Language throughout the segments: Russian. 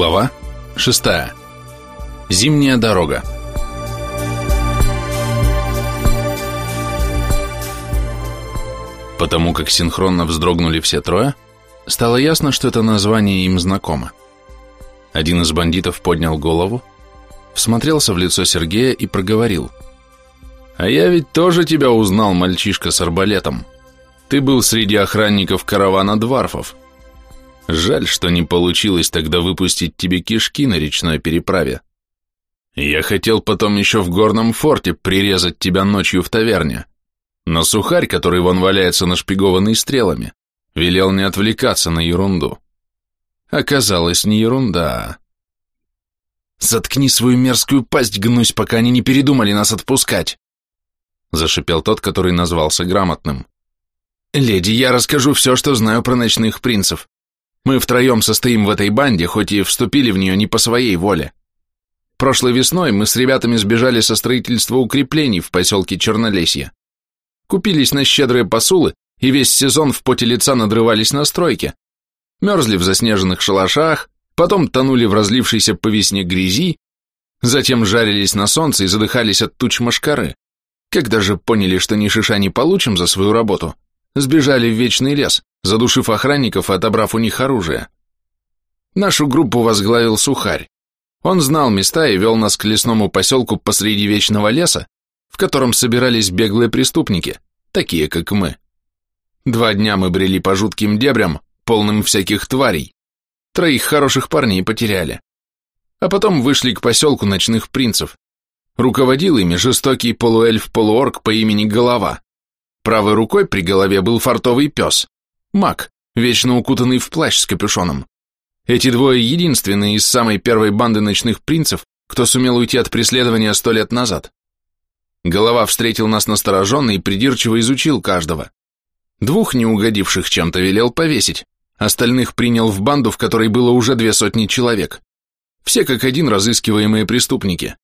Глава 6. Зимняя дорога. Потому как синхронно вздрогнули все трое, стало ясно, что это название им знакомо. Один из бандитов поднял голову, всмотрелся в лицо Сергея и проговорил. «А я ведь тоже тебя узнал, мальчишка с арбалетом. Ты был среди охранников каравана дварфов. Жаль, что не получилось тогда выпустить тебе кишки на речной переправе. Я хотел потом еще в горном форте прирезать тебя ночью в таверне. Но сухарь, который вон валяется нашпигованный стрелами, велел не отвлекаться на ерунду. Оказалось, не ерунда. «Заткни свою мерзкую пасть, гнусь, пока они не передумали нас отпускать!» Зашипел тот, который назвался грамотным. «Леди, я расскажу все, что знаю про ночных принцев. Мы втроем состоим в этой банде, хоть и вступили в нее не по своей воле. Прошлой весной мы с ребятами сбежали со строительства укреплений в поселке Чернолесье. Купились на щедрые посулы и весь сезон в поте лица надрывались на стройке. Мерзли в заснеженных шалашах, потом тонули в разлившейся по весне грязи, затем жарились на солнце и задыхались от туч машкары. Когда же поняли, что ни шиша не получим за свою работу, сбежали в вечный лес, задушив охранников и отобрав у них оружие. Нашу группу возглавил Сухарь. Он знал места и вел нас к лесному поселку посреди вечного леса, в котором собирались беглые преступники, такие как мы. Два дня мы брели по жутким дебрям, полным всяких тварей. Троих хороших парней потеряли. А потом вышли к поселку ночных принцев. Руководил ими жестокий полуэльф-полуорг по имени Голова. Правой рукой при голове был фартовый пес, маг, вечно укутанный в плащ с капюшоном. Эти двое единственные из самой первой банды ночных принцев, кто сумел уйти от преследования сто лет назад. Голова встретил нас настороженно и придирчиво изучил каждого. Двух неугодивших чем-то велел повесить, остальных принял в банду, в которой было уже две сотни человек. Все как один разыскиваемые преступники.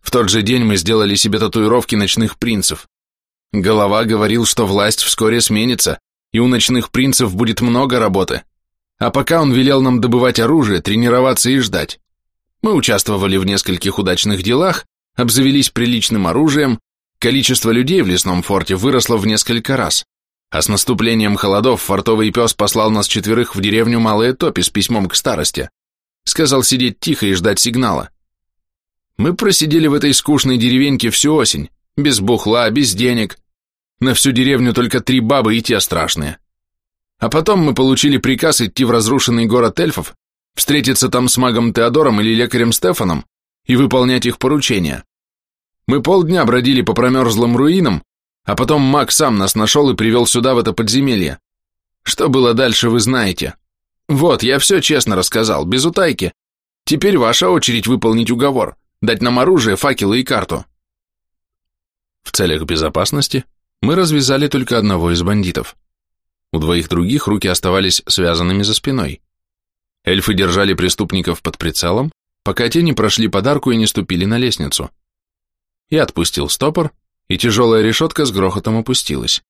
В тот же день мы сделали себе татуировки ночных принцев. Голова говорил, что власть вскоре сменится, и у ночных принцев будет много работы. А пока он велел нам добывать оружие, тренироваться и ждать. Мы участвовали в нескольких удачных делах, обзавелись приличным оружием, количество людей в лесном форте выросло в несколько раз. А с наступлением холодов фортовый пес послал нас четверых в деревню Малые Топи с письмом к старости. Сказал сидеть тихо и ждать сигнала. Мы просидели в этой скучной деревеньке всю осень, без бухла, без денег. На всю деревню только три бабы и те страшные. А потом мы получили приказ идти в разрушенный город эльфов, встретиться там с магом Теодором или лекарем Стефаном и выполнять их поручения. Мы полдня бродили по промерзлым руинам, а потом маг сам нас нашел и привел сюда, в это подземелье. Что было дальше, вы знаете. Вот, я все честно рассказал, без утайки. Теперь ваша очередь выполнить уговор, дать нам оружие, факелы и карту. В целях безопасности мы развязали только одного из бандитов. У двоих других руки оставались связанными за спиной. Эльфы держали преступников под прицелом, пока те не прошли подарку и не ступили на лестницу. Я отпустил стопор, и тяжелая решетка с грохотом опустилась.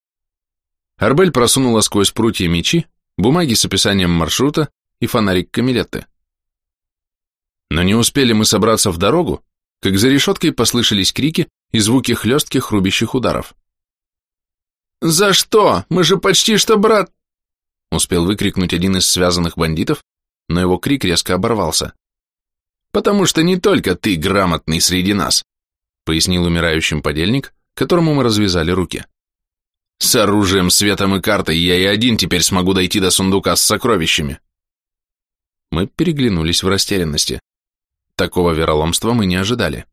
Арбель просунула сквозь прутья мечи, бумаги с описанием маршрута и фонарик Камилетты. Но не успели мы собраться в дорогу, как за решеткой послышались крики и звуки хлестких рубящих ударов. «За что? Мы же почти что брат...» Успел выкрикнуть один из связанных бандитов, но его крик резко оборвался. «Потому что не только ты грамотный среди нас», пояснил умирающим подельник, которому мы развязали руки. «С оружием, светом и картой я и один теперь смогу дойти до сундука с сокровищами». Мы переглянулись в растерянности. Такого вероломства мы не ожидали.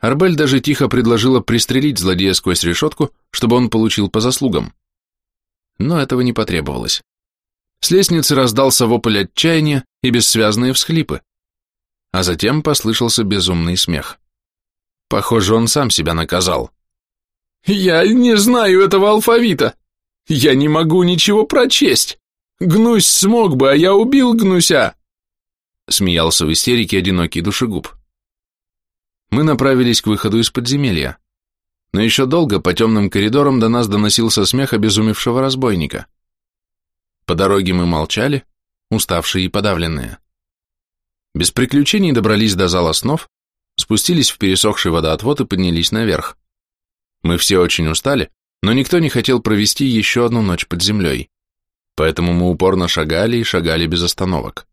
Арбель даже тихо предложила пристрелить злодея сквозь решетку, чтобы он получил по заслугам. Но этого не потребовалось. С лестницы раздался вопль отчаяния и бессвязные всхлипы. А затем послышался безумный смех. Похоже, он сам себя наказал. «Я не знаю этого алфавита! Я не могу ничего прочесть! Гнусь смог бы, а я убил гнуся!» Смеялся в истерике одинокий душегуб. Мы направились к выходу из подземелья. Но еще долго по темным коридорам до нас доносился смех обезумевшего разбойника. По дороге мы молчали, уставшие и подавленные. Без приключений добрались до зала снов, спустились в пересохший водоотвод и поднялись наверх. Мы все очень устали, но никто не хотел провести еще одну ночь под землей, поэтому мы упорно шагали и шагали без остановок.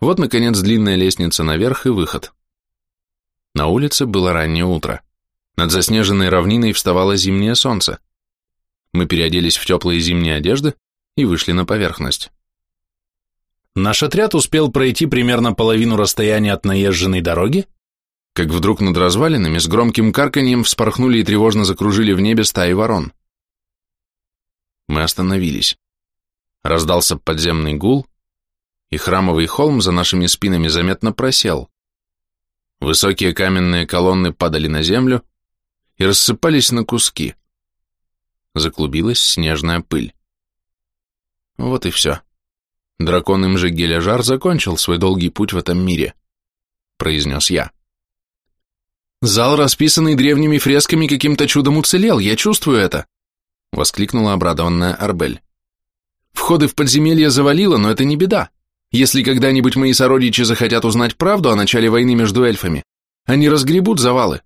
Вот, наконец, длинная лестница наверх и выход. На улице было раннее утро. Над заснеженной равниной вставало зимнее солнце. Мы переоделись в теплые зимние одежды и вышли на поверхность. Наш отряд успел пройти примерно половину расстояния от наезженной дороги, как вдруг над развалинами с громким карканьем вспорхнули и тревожно закружили в небе стаи ворон. Мы остановились. Раздался подземный гул, и храмовый холм за нашими спинами заметно просел. Высокие каменные колонны падали на землю и рассыпались на куски. Заклубилась снежная пыль. Вот и все. Дракон им же Гележар закончил свой долгий путь в этом мире, произнес я. Зал, расписанный древними фресками, каким-то чудом уцелел, я чувствую это, воскликнула обрадованная Арбель. Входы в подземелье завалило, но это не беда. Если когда-нибудь мои сородичи захотят узнать правду о начале войны между эльфами, они разгребут завалы.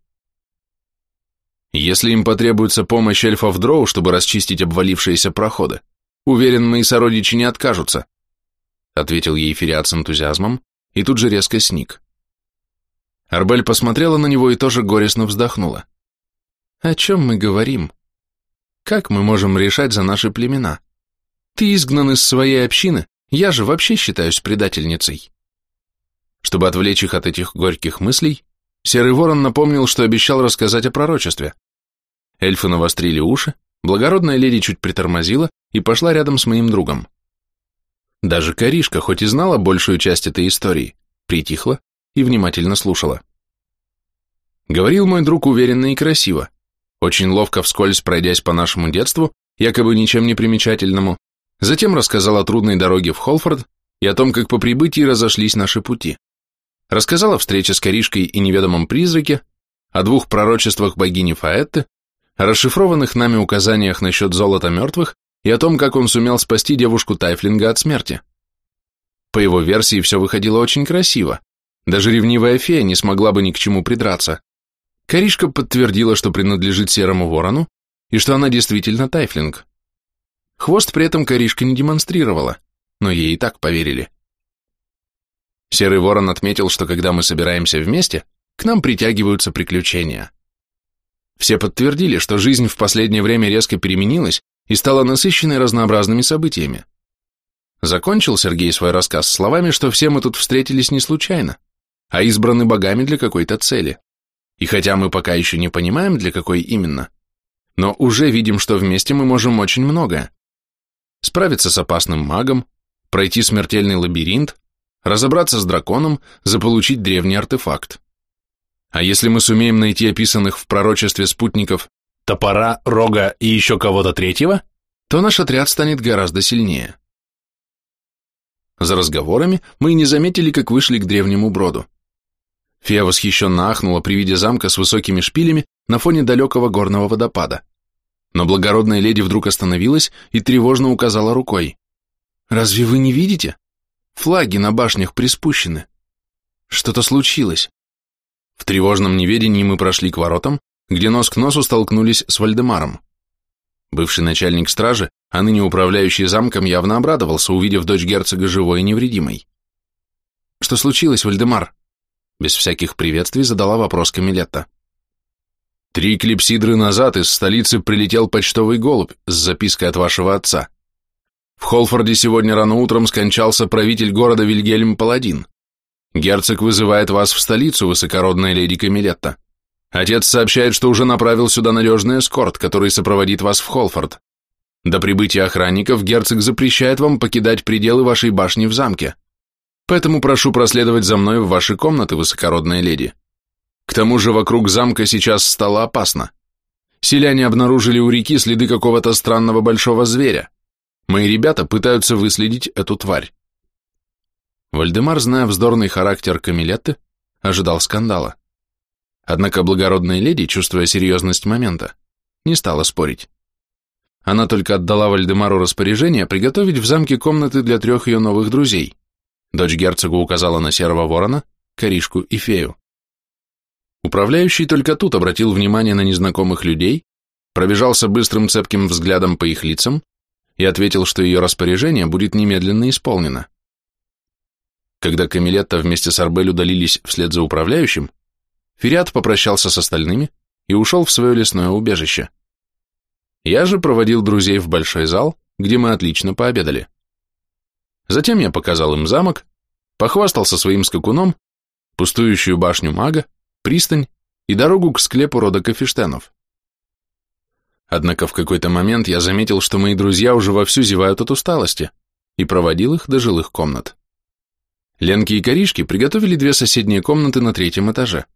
Если им потребуется помощь эльфов Дроу, чтобы расчистить обвалившиеся проходы, уверен, мои сородичи не откажутся, ответил ей Фериат с энтузиазмом и тут же резко сник. Арбель посмотрела на него и тоже горестно вздохнула. О чем мы говорим? Как мы можем решать за наши племена? Ты изгнан из своей общины, я же вообще считаюсь предательницей. Чтобы отвлечь их от этих горьких мыслей, Серый Ворон напомнил, что обещал рассказать о пророчестве. Эльфы навострили уши, благородная леди чуть притормозила и пошла рядом с моим другом. Даже Коришка, хоть и знала большую часть этой истории, притихла и внимательно слушала. Говорил мой друг уверенно и красиво, очень ловко вскользь пройдясь по нашему детству, якобы ничем не примечательному, Затем рассказал о трудной дороге в Холфорд и о том, как по прибытии разошлись наши пути. Рассказал о встрече с Коришкой и неведомом призраке, о двух пророчествах богини Фаэтты, о расшифрованных нами указаниях насчет золота мертвых и о том, как он сумел спасти девушку Тайфлинга от смерти. По его версии все выходило очень красиво. Даже ревнивая фея не смогла бы ни к чему придраться. Коришка подтвердила, что принадлежит Серому Ворону и что она действительно Тайфлинг. Хвост при этом коришка не демонстрировала, но ей и так поверили. Серый ворон отметил, что когда мы собираемся вместе, к нам притягиваются приключения. Все подтвердили, что жизнь в последнее время резко переменилась и стала насыщенной разнообразными событиями. Закончил Сергей свой рассказ словами, что все мы тут встретились не случайно, а избраны богами для какой-то цели. И хотя мы пока еще не понимаем, для какой именно, но уже видим, что вместе мы можем очень многое справиться с опасным магом, пройти смертельный лабиринт, разобраться с драконом, заполучить древний артефакт. А если мы сумеем найти описанных в пророчестве спутников топора, рога и еще кого-то третьего, то наш отряд станет гораздо сильнее. За разговорами мы и не заметили, как вышли к древнему броду. Фея восхищенно ахнула при виде замка с высокими шпилями на фоне далекого горного водопада. Но благородная леди вдруг остановилась и тревожно указала рукой. «Разве вы не видите? Флаги на башнях приспущены. Что-то случилось». В тревожном неведении мы прошли к воротам, где нос к носу столкнулись с Вальдемаром. Бывший начальник стражи, а ныне управляющий замком, явно обрадовался, увидев дочь герцога живой и невредимой. «Что случилось, Вальдемар?» Без всяких приветствий задала вопрос Камилетта. Три клипсидры назад из столицы прилетел почтовый голубь с запиской от вашего отца. В Холфорде сегодня рано утром скончался правитель города Вильгельм Паладин. Герцог вызывает вас в столицу, высокородная леди Камилетта. Отец сообщает, что уже направил сюда надежный эскорт, который сопроводит вас в Холфорд. До прибытия охранников герцог запрещает вам покидать пределы вашей башни в замке. Поэтому прошу проследовать за мной в ваши комнаты, высокородная леди. К тому же вокруг замка сейчас стало опасно. Селяне обнаружили у реки следы какого-то странного большого зверя. Мои ребята пытаются выследить эту тварь. Вальдемар, зная вздорный характер Камилетты, ожидал скандала. Однако благородная леди, чувствуя серьезность момента, не стала спорить. Она только отдала Вальдемару распоряжение приготовить в замке комнаты для трех ее новых друзей, Дочь герцога указала на серого ворона, коришку и фею. Управляющий только тут обратил внимание на незнакомых людей, пробежался быстрым цепким взглядом по их лицам и ответил, что ее распоряжение будет немедленно исполнено. Когда Камилетта вместе с Арбель удалились вслед за управляющим, Фериат попрощался с остальными и ушел в свое лесное убежище. Я же проводил друзей в большой зал, где мы отлично пообедали. Затем я показал им замок, похвастался своим скакуном, пустующую башню мага, пристань и дорогу к склепу рода Кафештенов. Однако в какой-то момент я заметил, что мои друзья уже вовсю зевают от усталости, и проводил их до жилых комнат. Ленки и Коришки приготовили две соседние комнаты на третьем этаже.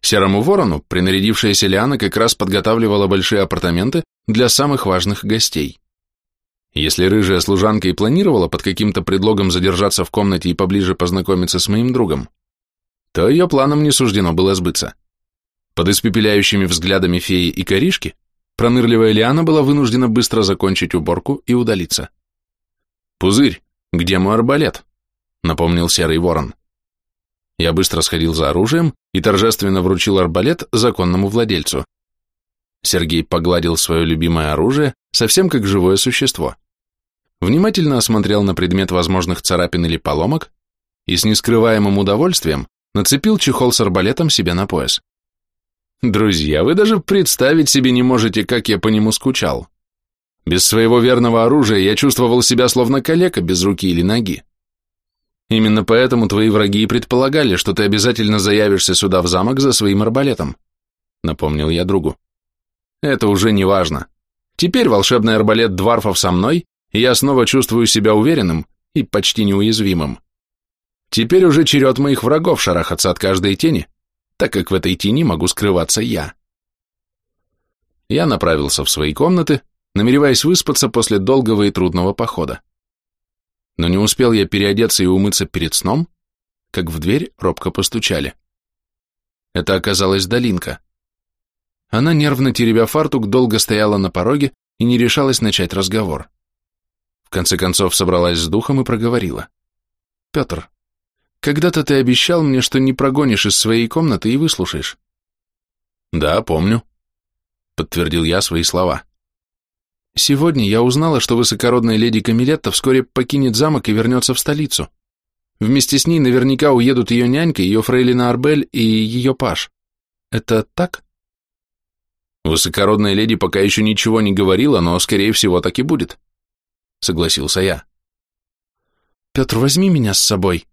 Серому ворону принарядившаяся Лиана как раз подготавливала большие апартаменты для самых важных гостей. Если рыжая служанка и планировала под каким-то предлогом задержаться в комнате и поближе познакомиться с моим другом, то ее планам не суждено было сбыться. Под испепеляющими взглядами феи и коришки пронырливая Лиана была вынуждена быстро закончить уборку и удалиться. «Пузырь, где мой арбалет?» — напомнил серый ворон. Я быстро сходил за оружием и торжественно вручил арбалет законному владельцу. Сергей погладил свое любимое оружие, совсем как живое существо. Внимательно осмотрел на предмет возможных царапин или поломок и с нескрываемым удовольствием нацепил чехол с арбалетом себе на пояс. Друзья, вы даже представить себе не можете, как я по нему скучал. Без своего верного оружия я чувствовал себя словно калека без руки или ноги. Именно поэтому твои враги и предполагали, что ты обязательно заявишься сюда в замок за своим арбалетом, напомнил я другу. Это уже не важно. Теперь волшебный арбалет Дварфов со мной, и я снова чувствую себя уверенным и почти неуязвимым. Теперь уже черед моих врагов шарахаться от каждой тени, так как в этой тени могу скрываться я. Я направился в свои комнаты, намереваясь выспаться после долгого и трудного похода. Но не успел я переодеться и умыться перед сном, как в дверь робко постучали. Это оказалась Долинка. Она, нервно теребя фартук, долго стояла на пороге и не решалась начать разговор. В конце концов собралась с духом и проговорила. «Петр, когда-то ты обещал мне, что не прогонишь из своей комнаты и выслушаешь. Да, помню, подтвердил я свои слова. Сегодня я узнала, что высокородная леди Камилетта вскоре покинет замок и вернется в столицу. Вместе с ней наверняка уедут ее нянька, ее фрейлина Арбель и ее паш. Это так? Высокородная леди пока еще ничего не говорила, но, скорее всего, так и будет, согласился я. Петр, возьми меня с собой,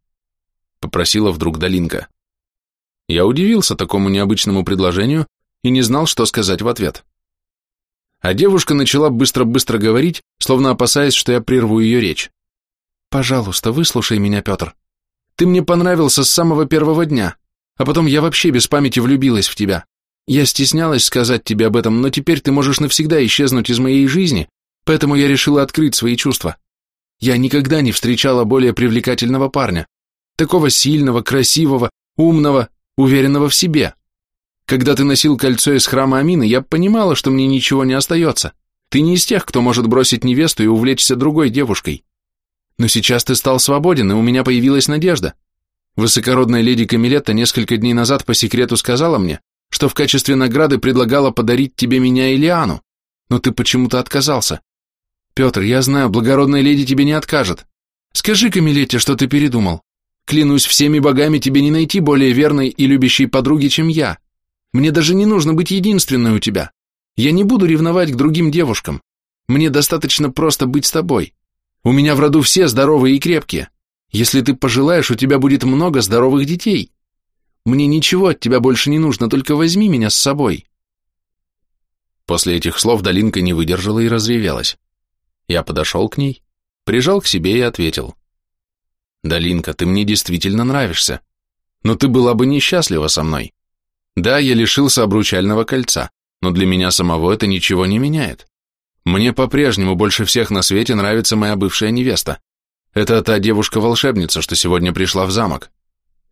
попросила вдруг Долинка. Я удивился такому необычному предложению и не знал, что сказать в ответ. А девушка начала быстро-быстро говорить, словно опасаясь, что я прерву ее речь. «Пожалуйста, выслушай меня, Петр. Ты мне понравился с самого первого дня, а потом я вообще без памяти влюбилась в тебя. Я стеснялась сказать тебе об этом, но теперь ты можешь навсегда исчезнуть из моей жизни, поэтому я решила открыть свои чувства. Я никогда не встречала более привлекательного парня такого сильного, красивого, умного, уверенного в себе. Когда ты носил кольцо из храма Амины, я понимала, что мне ничего не остается. Ты не из тех, кто может бросить невесту и увлечься другой девушкой. Но сейчас ты стал свободен, и у меня появилась надежда. Высокородная леди Камилетта несколько дней назад по секрету сказала мне, что в качестве награды предлагала подарить тебе меня и Лиану, но ты почему-то отказался. Петр, я знаю, благородная леди тебе не откажет. Скажи Камилетте, что ты передумал. Клянусь всеми богами, тебе не найти более верной и любящей подруги, чем я. Мне даже не нужно быть единственной у тебя. Я не буду ревновать к другим девушкам. Мне достаточно просто быть с тобой. У меня в роду все здоровые и крепкие. Если ты пожелаешь, у тебя будет много здоровых детей. Мне ничего от тебя больше не нужно, только возьми меня с собой. После этих слов Долинка не выдержала и разревелась. Я подошел к ней, прижал к себе и ответил. Долинка, ты мне действительно нравишься. Но ты была бы несчастлива со мной. Да, я лишился обручального кольца, но для меня самого это ничего не меняет. Мне по-прежнему больше всех на свете нравится моя бывшая невеста. Это та девушка-волшебница, что сегодня пришла в замок.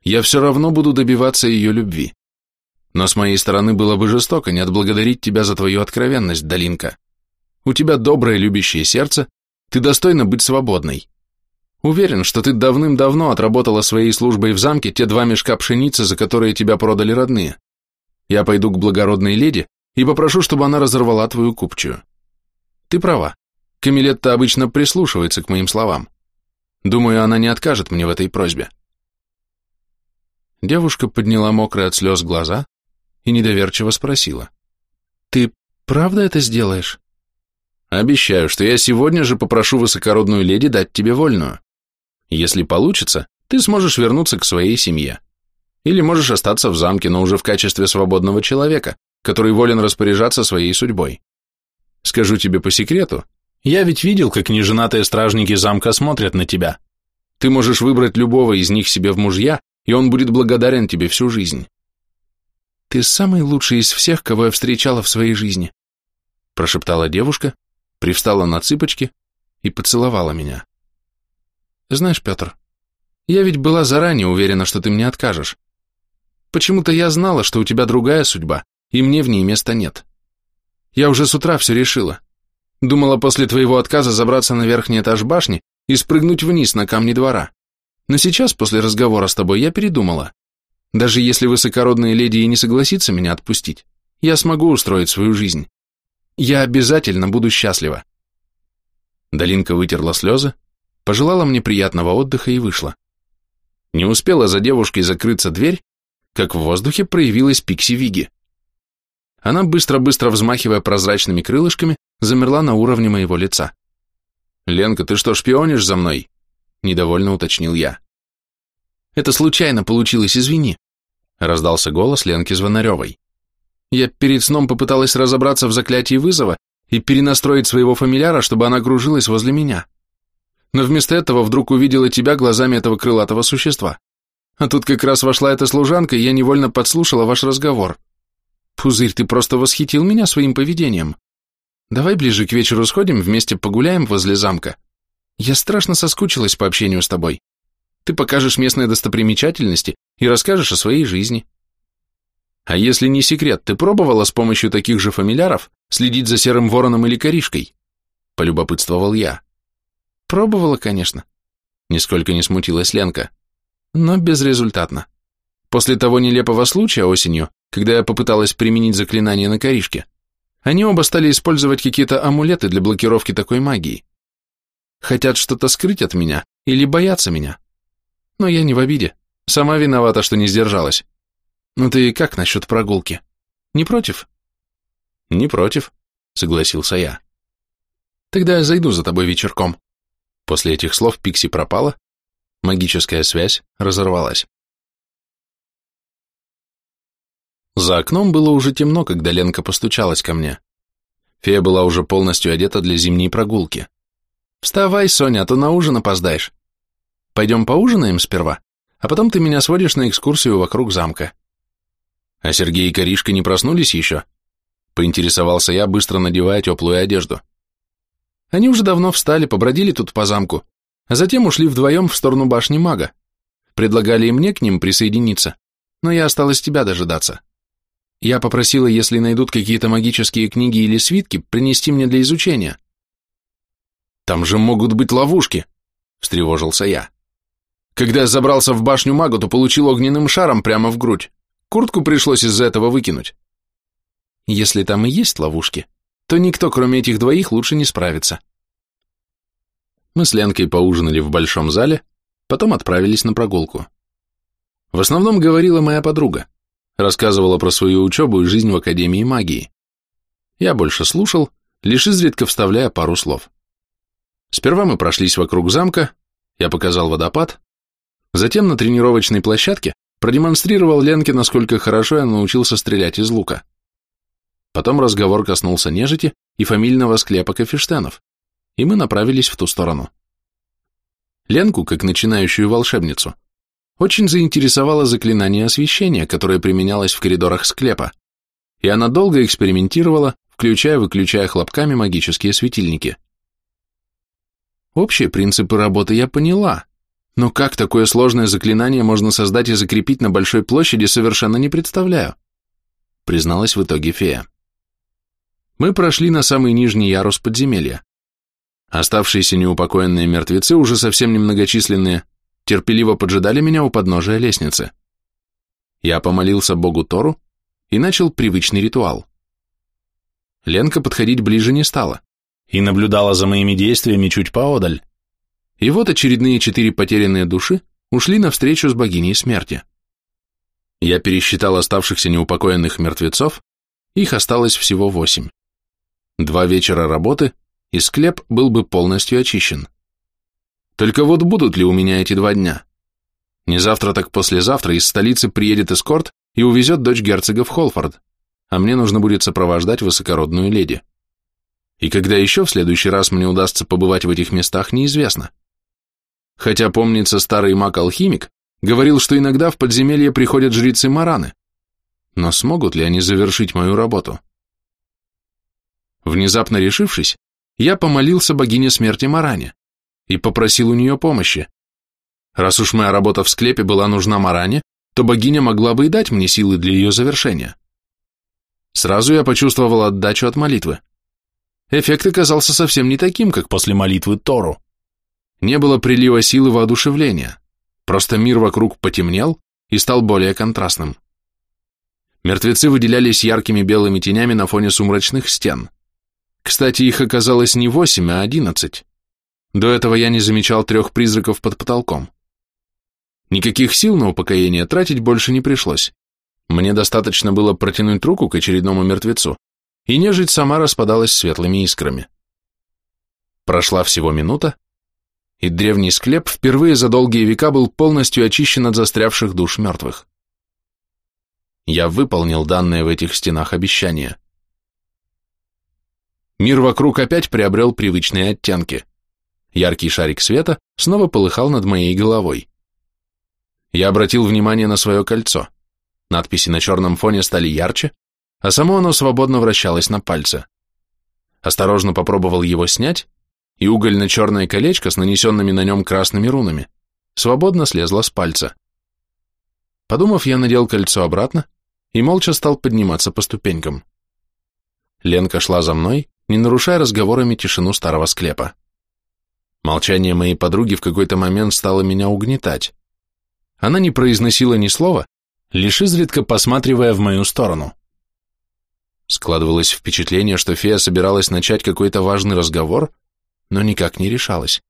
Я все равно буду добиваться ее любви. Но с моей стороны было бы жестоко не отблагодарить тебя за твою откровенность, Долинка. У тебя доброе любящее сердце, ты достойна быть свободной. Уверен, что ты давным-давно отработала своей службой в замке те два мешка пшеницы, за которые тебя продали родные. Я пойду к благородной леди и попрошу, чтобы она разорвала твою купчую. Ты права. Камилетта обычно прислушивается к моим словам. Думаю, она не откажет мне в этой просьбе. Девушка подняла мокрые от слез глаза и недоверчиво спросила. «Ты правда это сделаешь?» «Обещаю, что я сегодня же попрошу высокородную леди дать тебе вольную. Если получится, ты сможешь вернуться к своей семье. Или можешь остаться в замке, но уже в качестве свободного человека, который волен распоряжаться своей судьбой. Скажу тебе по секрету, я ведь видел, как неженатые стражники замка смотрят на тебя. Ты можешь выбрать любого из них себе в мужья, и он будет благодарен тебе всю жизнь. Ты самый лучший из всех, кого я встречала в своей жизни, прошептала девушка, привстала на цыпочки и поцеловала меня. Знаешь, Петр, я ведь была заранее уверена, что ты мне откажешь. Почему-то я знала, что у тебя другая судьба, и мне в ней места нет. Я уже с утра все решила. Думала после твоего отказа забраться на верхний этаж башни и спрыгнуть вниз на камни двора. Но сейчас, после разговора с тобой, я передумала. Даже если высокородная леди и не согласится меня отпустить, я смогу устроить свою жизнь. Я обязательно буду счастлива. Долинка вытерла слезы, пожелала мне приятного отдыха и вышла. Не успела за девушкой закрыться дверь, как в воздухе проявилась Пикси Виги. Она, быстро-быстро взмахивая прозрачными крылышками, замерла на уровне моего лица. «Ленка, ты что, шпионишь за мной?» – недовольно уточнил я. «Это случайно получилось, извини», – раздался голос Ленки Звонаревой. «Я перед сном попыталась разобраться в заклятии вызова и перенастроить своего фамиляра, чтобы она кружилась возле меня. Но вместо этого вдруг увидела тебя глазами этого крылатого существа. А тут как раз вошла эта служанка, и я невольно подслушала ваш разговор. Пузырь, ты просто восхитил меня своим поведением. Давай ближе к вечеру сходим, вместе погуляем возле замка. Я страшно соскучилась по общению с тобой. Ты покажешь местные достопримечательности и расскажешь о своей жизни. А если не секрет, ты пробовала с помощью таких же фамильяров следить за серым вороном или коришкой? Полюбопытствовал я. Пробовала, конечно. Нисколько не смутилась Ленка. Но безрезультатно. После того нелепого случая осенью, когда я попыталась применить заклинание на коришке, они оба стали использовать какие-то амулеты для блокировки такой магии. Хотят что-то скрыть от меня или боятся меня. Но я не в обиде. Сама виновата, что не сдержалась. Ну ты как насчет прогулки? Не против? Не против, согласился я. Тогда я зайду за тобой вечерком. После этих слов Пикси пропала, магическая связь разорвалась. За окном было уже темно, когда Ленка постучалась ко мне. Фея была уже полностью одета для зимней прогулки. «Вставай, Соня, а то на ужин опоздаешь. Пойдем поужинаем сперва, а потом ты меня сводишь на экскурсию вокруг замка». «А Сергей и Коришка не проснулись еще?» Поинтересовался я, быстро надевая теплую одежду. Они уже давно встали, побродили тут по замку, а затем ушли вдвоем в сторону башни мага. Предлагали и мне к ним присоединиться, но я осталась тебя дожидаться. Я попросила, если найдут какие-то магические книги или свитки, принести мне для изучения. Там же могут быть ловушки, встревожился я. Когда я забрался в башню мага, то получил огненным шаром прямо в грудь. Куртку пришлось из-за этого выкинуть. Если там и есть ловушки, то никто, кроме этих двоих, лучше не справится. Мы с Ленкой поужинали в большом зале, потом отправились на прогулку. В основном говорила моя подруга. Рассказывала про свою учебу и жизнь в Академии магии. Я больше слушал, лишь изредка вставляя пару слов. Сперва мы прошлись вокруг замка, я показал водопад, затем на тренировочной площадке продемонстрировал Ленке, насколько хорошо я научился стрелять из лука. Потом разговор коснулся нежити и фамильного склепа Кафештенов, и мы направились в ту сторону. Ленку, как начинающую волшебницу, очень заинтересовало заклинание освещения, которое применялось в коридорах склепа, и она долго экспериментировала, включая-выключая хлопками магические светильники. Общие принципы работы я поняла, но как такое сложное заклинание можно создать и закрепить на большой площади, совершенно не представляю, призналась в итоге фея. Мы прошли на самый нижний ярус подземелья. Оставшиеся неупокоенные мертвецы, уже совсем немногочисленные, терпеливо поджидали меня у подножия лестницы. Я помолился Богу Тору и начал привычный ритуал. Ленка подходить ближе не стала и наблюдала за моими действиями чуть поодаль. И вот очередные четыре потерянные души ушли навстречу с богиней смерти. Я пересчитал оставшихся неупокоенных мертвецов, их осталось всего восемь. Два вечера работы, и склеп был бы полностью очищен. Только вот будут ли у меня эти два дня? Не завтра, так послезавтра из столицы приедет эскорт и увезет дочь герцога в Холфорд, а мне нужно будет сопровождать высокородную леди. И когда еще в следующий раз мне удастся побывать в этих местах, неизвестно. Хотя, помнится, старый маг-алхимик говорил, что иногда в подземелье приходят жрицы Мараны. Но смогут ли они завершить мою работу? Внезапно решившись, я помолился богине смерти Маране и попросил у нее помощи. Раз уж моя работа в склепе была нужна Маране, то богиня могла бы и дать мне силы для ее завершения. Сразу я почувствовал отдачу от молитвы. Эффект оказался совсем не таким, как после молитвы Тору. Не было прилива силы воодушевления, просто мир вокруг потемнел и стал более контрастным. Мертвецы выделялись яркими белыми тенями на фоне сумрачных стен. Кстати, их оказалось не восемь, а одиннадцать. До этого я не замечал трех призраков под потолком. Никаких сил на упокоение тратить больше не пришлось. Мне достаточно было протянуть руку к очередному мертвецу, и нежить сама распадалась светлыми искрами. Прошла всего минута, и древний склеп впервые за долгие века был полностью очищен от застрявших душ мертвых. Я выполнил данное в этих стенах обещание. Мир вокруг опять приобрел привычные оттенки. Яркий шарик света снова полыхал над моей головой. Я обратил внимание на свое кольцо. Надписи на черном фоне стали ярче, а само оно свободно вращалось на пальце. Осторожно попробовал его снять и угольно-черное колечко с нанесенными на нем красными рунами свободно слезло с пальца. Подумав, я надел кольцо обратно и молча стал подниматься по ступенькам. Ленка шла за мной, не нарушая разговорами тишину старого склепа. Молчание моей подруги в какой-то момент стало меня угнетать. Она не произносила ни слова, лишь изредка посматривая в мою сторону. Складывалось впечатление, что фея собиралась начать какой-то важный разговор, но никак не решалась.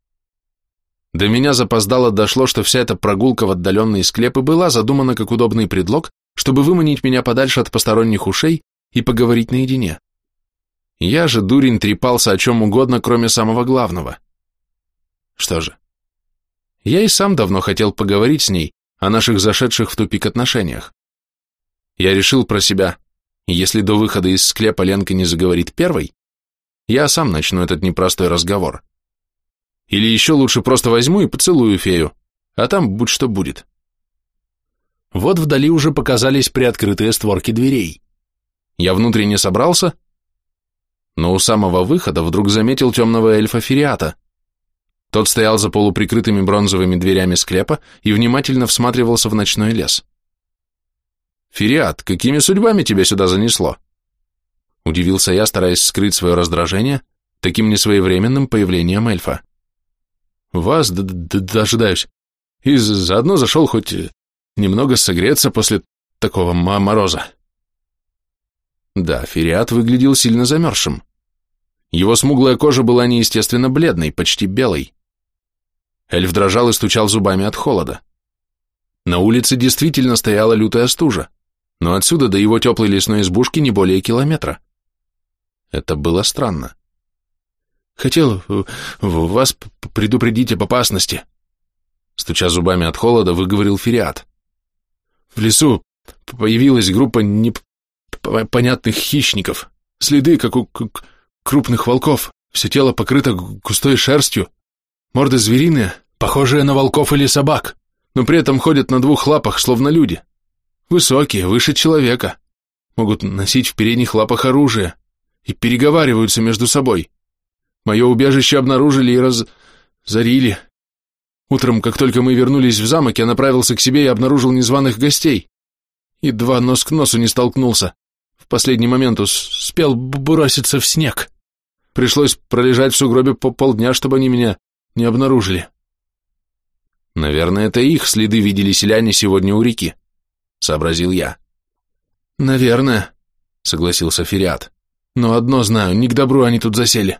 До меня запоздало дошло, что вся эта прогулка в отдаленные склепы была задумана как удобный предлог, чтобы выманить меня подальше от посторонних ушей и поговорить наедине. Я же, дурень, трепался о чем угодно, кроме самого главного. Что же, я и сам давно хотел поговорить с ней о наших зашедших в тупик отношениях. Я решил про себя, если до выхода из склепа Ленка не заговорит первой, я сам начну этот непростой разговор. Или еще лучше просто возьму и поцелую фею, а там будь что будет. Вот вдали уже показались приоткрытые створки дверей. Я внутренне собрался, но у самого выхода вдруг заметил темного эльфа Фериата. Тот стоял за полуприкрытыми бронзовыми дверями склепа и внимательно всматривался в ночной лес. «Фериат, какими судьбами тебя сюда занесло?» Удивился я, стараясь скрыть свое раздражение таким несвоевременным появлением эльфа. «Вас дожидаюсь. И заодно зашел хоть немного согреться после такого мороза». Да, Фериат выглядел сильно замерзшим. Его смуглая кожа была неестественно бледной, почти белой. Эльф дрожал и стучал зубами от холода. На улице действительно стояла лютая стужа, но отсюда до его теплой лесной избушки не более километра. Это было странно. Хотел э, вас предупредить об опасности. Стуча зубами от холода, выговорил Фериат. В лесу появилась группа непонятных хищников. Следы, как у крупных волков. Все тело покрыто густой шерстью. Морды звериные, похожие на волков или собак, но при этом ходят на двух лапах, словно люди. Высокие, выше человека. Могут носить в передних лапах оружие и переговариваются между собой. Мое убежище обнаружили и разорили. Утром, как только мы вернулись в замок, я направился к себе и обнаружил незваных гостей. Едва нос к носу не столкнулся. Последний момент успел броситься в снег. Пришлось пролежать в сугробе по полдня, чтобы они меня не обнаружили. Наверное, это их следы видели селяне сегодня у реки, сообразил я. Наверное, согласился Фериат. Но одно знаю, не к добру они тут засели.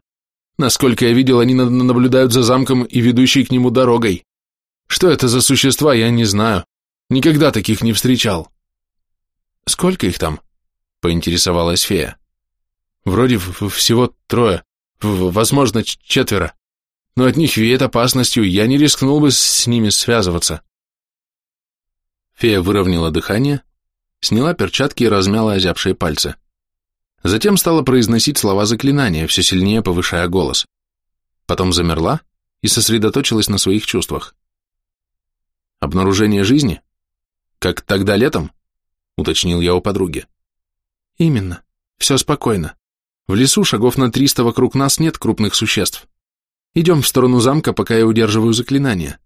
Насколько я видел, они наблюдают за замком и ведущей к нему дорогой. Что это за существа, я не знаю. Никогда таких не встречал. Сколько их там? Поинтересовалась фея. Вроде всего трое, возможно, четверо. Но от них веет опасностью, я не рискнул бы с ними связываться. Фея выровняла дыхание, сняла перчатки и размяла озябшие пальцы. Затем стала произносить слова заклинания, все сильнее повышая голос. Потом замерла и сосредоточилась на своих чувствах. «Обнаружение жизни? Как тогда летом?» — уточнил я у подруги. «Именно. Все спокойно. В лесу шагов на триста вокруг нас нет крупных существ. Идем в сторону замка, пока я удерживаю заклинание».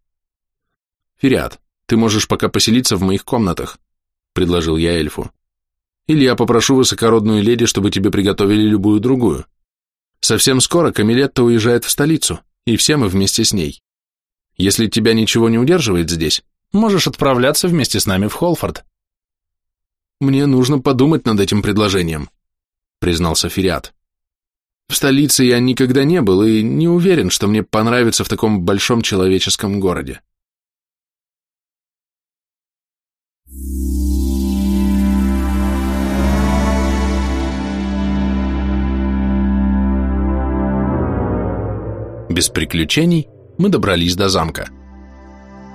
«Фериат, ты можешь пока поселиться в моих комнатах», — предложил я эльфу. Или я попрошу высокородную леди, чтобы тебе приготовили любую другую. Совсем скоро Камилетта уезжает в столицу, и все мы вместе с ней. Если тебя ничего не удерживает здесь, можешь отправляться вместе с нами в Холфорд. Мне нужно подумать над этим предложением, признался Фериат. В столице я никогда не был и не уверен, что мне понравится в таком большом человеческом городе. Без приключений мы добрались до замка.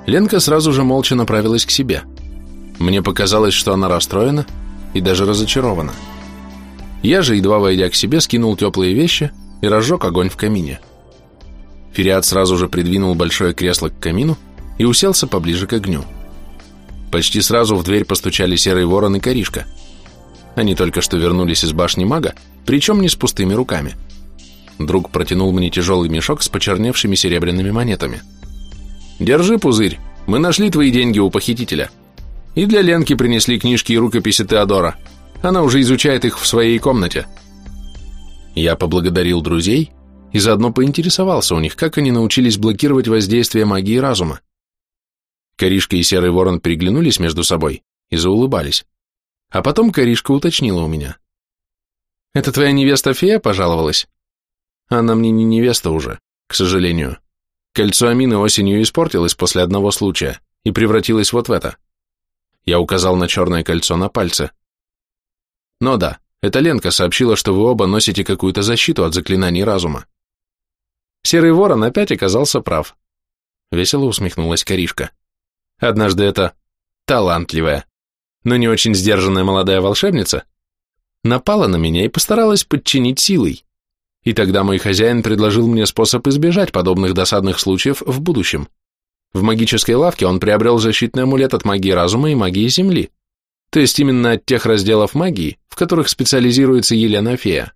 Ленка сразу же молча направилась к себе. Мне показалось, что она расстроена и даже разочарована. Я же, едва войдя к себе, скинул теплые вещи и разжег огонь в камине. Фериат сразу же придвинул большое кресло к камину и уселся поближе к огню. Почти сразу в дверь постучали серый ворон и коришка. Они только что вернулись из башни мага, причем не с пустыми руками – Друг протянул мне тяжелый мешок с почерневшими серебряными монетами. «Держи, пузырь, мы нашли твои деньги у похитителя. И для Ленки принесли книжки и рукописи Теодора. Она уже изучает их в своей комнате». Я поблагодарил друзей и заодно поинтересовался у них, как они научились блокировать воздействие магии разума. Коришка и Серый Ворон переглянулись между собой и заулыбались. А потом Коришка уточнила у меня. «Это твоя невеста-фея пожаловалась?» Она мне не невеста уже, к сожалению. Кольцо Амины осенью испортилось после одного случая и превратилось вот в это. Я указал на черное кольцо на пальце. Но да, эта Ленка сообщила, что вы оба носите какую-то защиту от заклинаний разума. Серый ворон опять оказался прав. Весело усмехнулась Каришка. Однажды эта талантливая, но не очень сдержанная молодая волшебница напала на меня и постаралась подчинить силой. И тогда мой хозяин предложил мне способ избежать подобных досадных случаев в будущем. В магической лавке он приобрел защитный амулет от магии разума и магии Земли, то есть именно от тех разделов магии, в которых специализируется Елена Фея.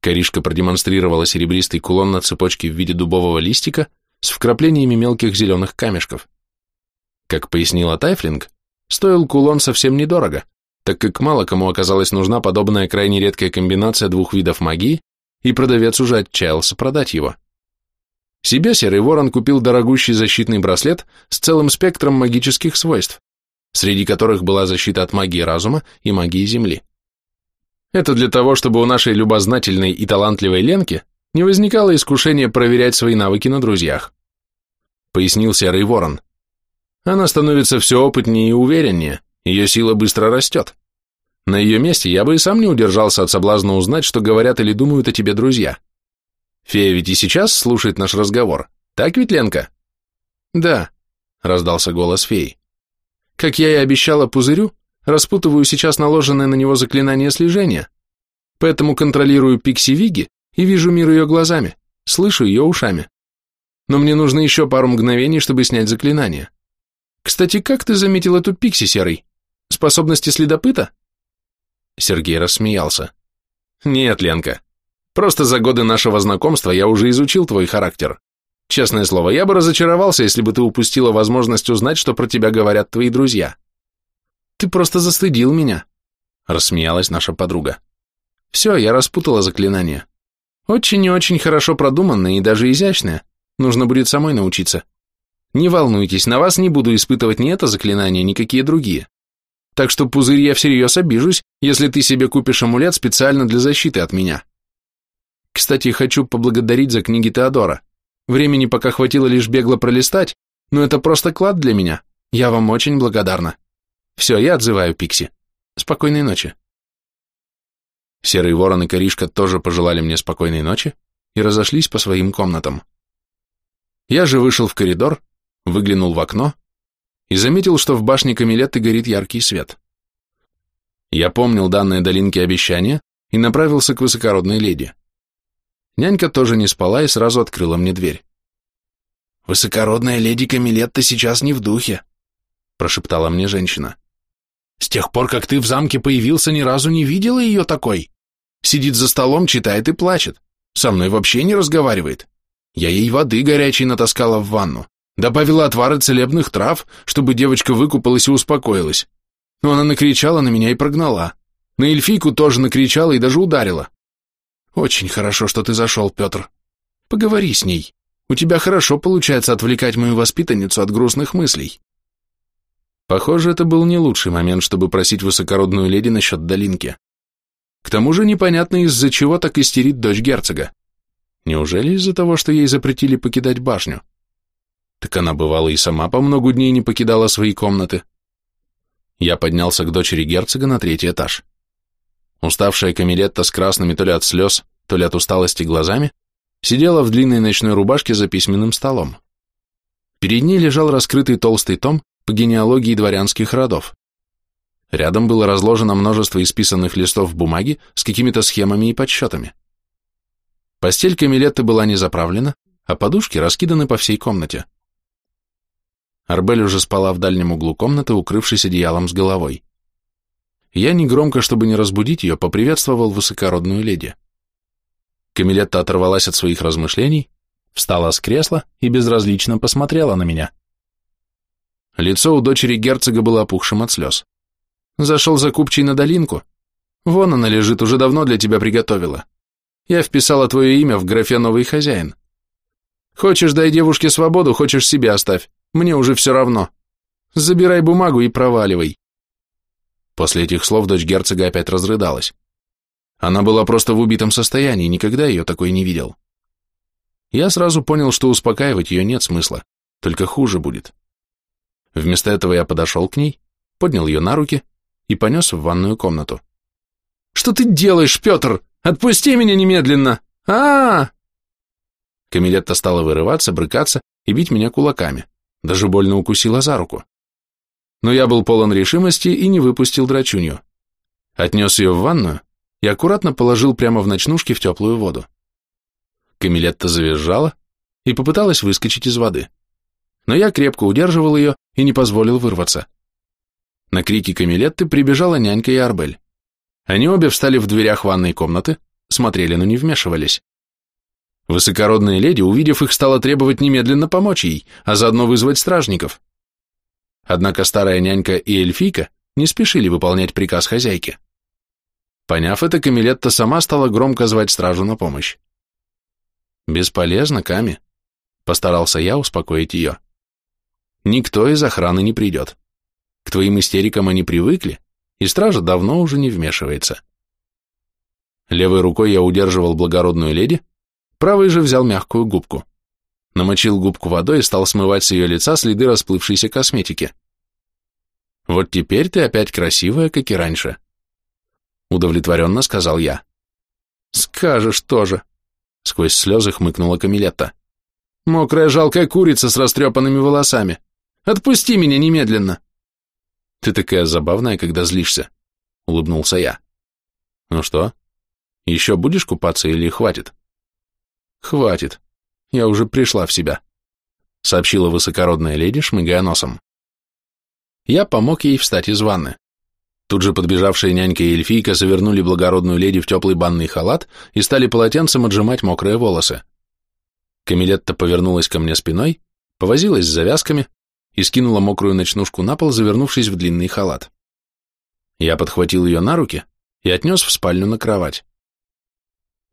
Коришка продемонстрировала серебристый кулон на цепочке в виде дубового листика с вкраплениями мелких зеленых камешков. Как пояснила Тайфлинг, стоил кулон совсем недорого, так как мало кому оказалась нужна подобная крайне редкая комбинация двух видов магии, и продавец уже отчаялся продать его. Себе Серый Ворон купил дорогущий защитный браслет с целым спектром магических свойств, среди которых была защита от магии разума и магии Земли. Это для того, чтобы у нашей любознательной и талантливой Ленки не возникало искушения проверять свои навыки на друзьях. Пояснил Серый Ворон. Она становится все опытнее и увереннее, ее сила быстро растет. На ее месте я бы и сам не удержался от соблазна узнать, что говорят или думают о тебе друзья. Фея ведь и сейчас слушает наш разговор, так ведь, Ленка? Да, раздался голос феи. Как я и обещала пузырю, распутываю сейчас наложенное на него заклинание слежения, поэтому контролирую Пикси Виги и вижу мир ее глазами, слышу ее ушами. Но мне нужно еще пару мгновений, чтобы снять заклинание. Кстати, как ты заметил эту Пикси, Серый? Способности следопыта? Сергей рассмеялся. Нет, Ленка, просто за годы нашего знакомства я уже изучил твой характер. Честное слово, я бы разочаровался, если бы ты упустила возможность узнать, что про тебя говорят твои друзья. Ты просто застыдил меня, рассмеялась наша подруга. Все, я распутала заклинание. Очень и очень хорошо продуманная и даже изящная. Нужно будет самой научиться. Не волнуйтесь, на вас не буду испытывать ни это заклинание, ни какие другие. Так что, пузырь, я всерьез обижусь, если ты себе купишь амулет специально для защиты от меня. Кстати, хочу поблагодарить за книги Теодора. Времени пока хватило лишь бегло пролистать, но это просто клад для меня. Я вам очень благодарна. Все, я отзываю Пикси. Спокойной ночи. Серый ворон и коришка тоже пожелали мне спокойной ночи и разошлись по своим комнатам. Я же вышел в коридор, выглянул в окно и заметил, что в башне Камилетты горит яркий свет. Я помнил данное Долинке обещание и направился к высокородной леди. Нянька тоже не спала и сразу открыла мне дверь. «Высокородная леди Камилетта сейчас не в духе», — прошептала мне женщина. «С тех пор, как ты в замке появился, ни разу не видела ее такой. Сидит за столом, читает и плачет. Со мной вообще не разговаривает. Я ей воды горячей натаскала в ванну. Добавила отвары целебных трав, чтобы девочка выкупалась и успокоилась. Но она накричала на меня и прогнала. На эльфийку тоже накричала и даже ударила. Очень хорошо, что ты зашел, Петр. Поговори с ней. У тебя хорошо получается отвлекать мою воспитанницу от грустных мыслей. Похоже, это был не лучший момент, чтобы просить высокородную леди насчет долинки. К тому же непонятно, из-за чего так истерит дочь герцога. Неужели из-за того, что ей запретили покидать башню? Так она бывала и сама по многу дней не покидала свои комнаты. Я поднялся к дочери герцога на третий этаж. Уставшая Камилетта с красными то ли от слез, то ли от усталости глазами, сидела в длинной ночной рубашке за письменным столом. Перед ней лежал раскрытый толстый том по генеалогии дворянских родов. Рядом было разложено множество исписанных листов бумаги с какими-то схемами и подсчетами. Постель Камилетты была не заправлена, а подушки раскиданы по всей комнате. Арбель уже спала в дальнем углу комнаты, укрывшись одеялом с головой. Я негромко, чтобы не разбудить ее, поприветствовал высокородную леди. Камилетта оторвалась от своих размышлений, встала с кресла и безразлично посмотрела на меня. Лицо у дочери герцога было опухшим от слез. Зашел за купчей на долинку. Вон она лежит, уже давно для тебя приготовила. Я вписала твое имя в графе «Новый хозяин». Хочешь, дай девушке свободу, хочешь, себе оставь. Мне уже все равно. Забирай бумагу и проваливай. После этих слов дочь герцога опять разрыдалась. Она была просто в убитом состоянии, никогда ее такой не видел. Я сразу понял, что успокаивать ее нет смысла, только хуже будет. Вместо этого я подошел к ней, поднял ее на руки и понес в ванную комнату. «Что ты делаешь, Петр? Отпусти меня немедленно! а, -а, -а Камилетта стала вырываться, брыкаться и бить меня кулаками, даже больно укусила за руку. Но я был полон решимости и не выпустил драчунью. Отнес ее в ванную и аккуратно положил прямо в ночнушке в теплую воду. Камилетта завизжала и попыталась выскочить из воды. Но я крепко удерживал ее и не позволил вырваться. На крики Камилетты прибежала нянька и Арбель. Они обе встали в дверях ванной комнаты, смотрели, но не вмешивались. Высокородная леди, увидев их, стала требовать немедленно помочь ей, а заодно вызвать стражников. Однако старая нянька и эльфийка не спешили выполнять приказ хозяйки. Поняв это, Камилетта сама стала громко звать стражу на помощь. «Бесполезно, Ками», — постарался я успокоить ее. «Никто из охраны не придет. К твоим истерикам они привыкли, и стража давно уже не вмешивается». Левой рукой я удерживал благородную леди, правой же взял мягкую губку. Намочил губку водой и стал смывать с ее лица следы расплывшейся косметики. «Вот теперь ты опять красивая, как и раньше», удовлетворенно сказал я. Скажешь тоже, сквозь слезы хмыкнула Камилетта. Мокрая жалкая курица с растрепанными волосами. Отпусти меня немедленно. Ты такая забавная, когда злишься, улыбнулся я. Ну что, еще будешь купаться или хватит? Хватит, я уже пришла в себя, сообщила высокородная леди, шмыгая носом. Я помог ей встать из ванны. Тут же подбежавшие нянька и эльфийка завернули благородную леди в теплый банный халат и стали полотенцем отжимать мокрые волосы. Камилетта повернулась ко мне спиной, повозилась с завязками и скинула мокрую ночнушку на пол, завернувшись в длинный халат. Я подхватил ее на руки и отнес в спальню на кровать.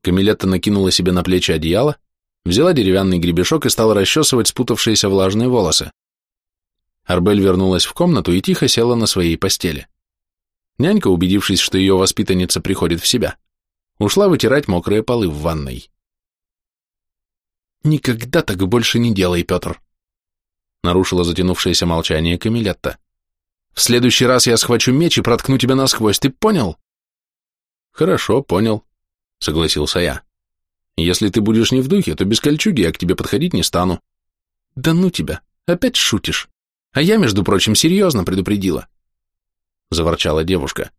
Камилетта накинула себе на плечи одеяло, взяла деревянный гребешок и стала расчесывать спутавшиеся влажные волосы. Арбель вернулась в комнату и тихо села на своей постели. Нянька, убедившись, что ее воспитанница приходит в себя, ушла вытирать мокрые полы в ванной. «Никогда так больше не делай, Петр», — нарушила затянувшееся молчание Камилетта. «В следующий раз я схвачу меч и проткну тебя насквозь, ты понял?» «Хорошо, понял», — согласился я. «Если ты будешь не в духе, то без кольчуги я к тебе подходить не стану». «Да ну тебя, опять шутишь. А я, между прочим, серьезно предупредила», — заворчала девушка.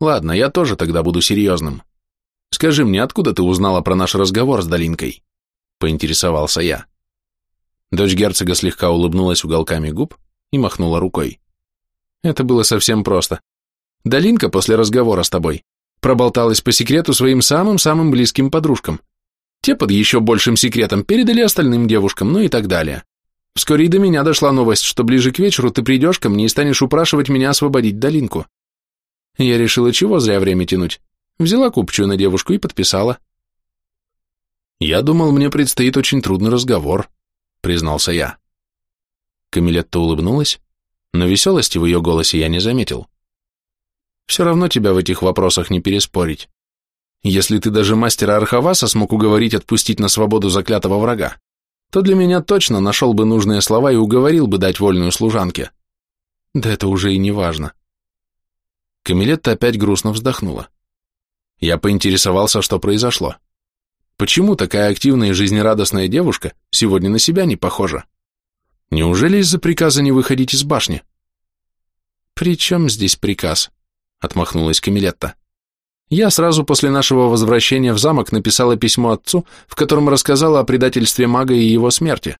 «Ладно, я тоже тогда буду серьезным. Скажи мне, откуда ты узнала про наш разговор с Долинкой?» — поинтересовался я. Дочь герцога слегка улыбнулась уголками губ и махнула рукой. «Это было совсем просто. Долинка после разговора с тобой Проболталась по секрету своим самым-самым близким подружкам. Те под еще большим секретом передали остальным девушкам, ну и так далее. Вскоре и до меня дошла новость, что ближе к вечеру ты придешь ко мне и станешь упрашивать меня освободить Долинку. Я решила, чего зря время тянуть. Взяла купчую на девушку и подписала. Я думал, мне предстоит очень трудный разговор, признался я. Камилетта улыбнулась, но веселости в ее голосе я не заметил. Все равно тебя в этих вопросах не переспорить. Если ты даже мастера Архаваса смог уговорить отпустить на свободу заклятого врага, то для меня точно нашел бы нужные слова и уговорил бы дать вольную служанке. Да это уже и не важно. Камилетта опять грустно вздохнула. Я поинтересовался, что произошло. Почему такая активная и жизнерадостная девушка сегодня на себя не похожа? Неужели из-за приказа не выходить из башни? При чем здесь приказ? отмахнулась Камилетта. Я сразу после нашего возвращения в замок написала письмо отцу, в котором рассказала о предательстве мага и его смерти.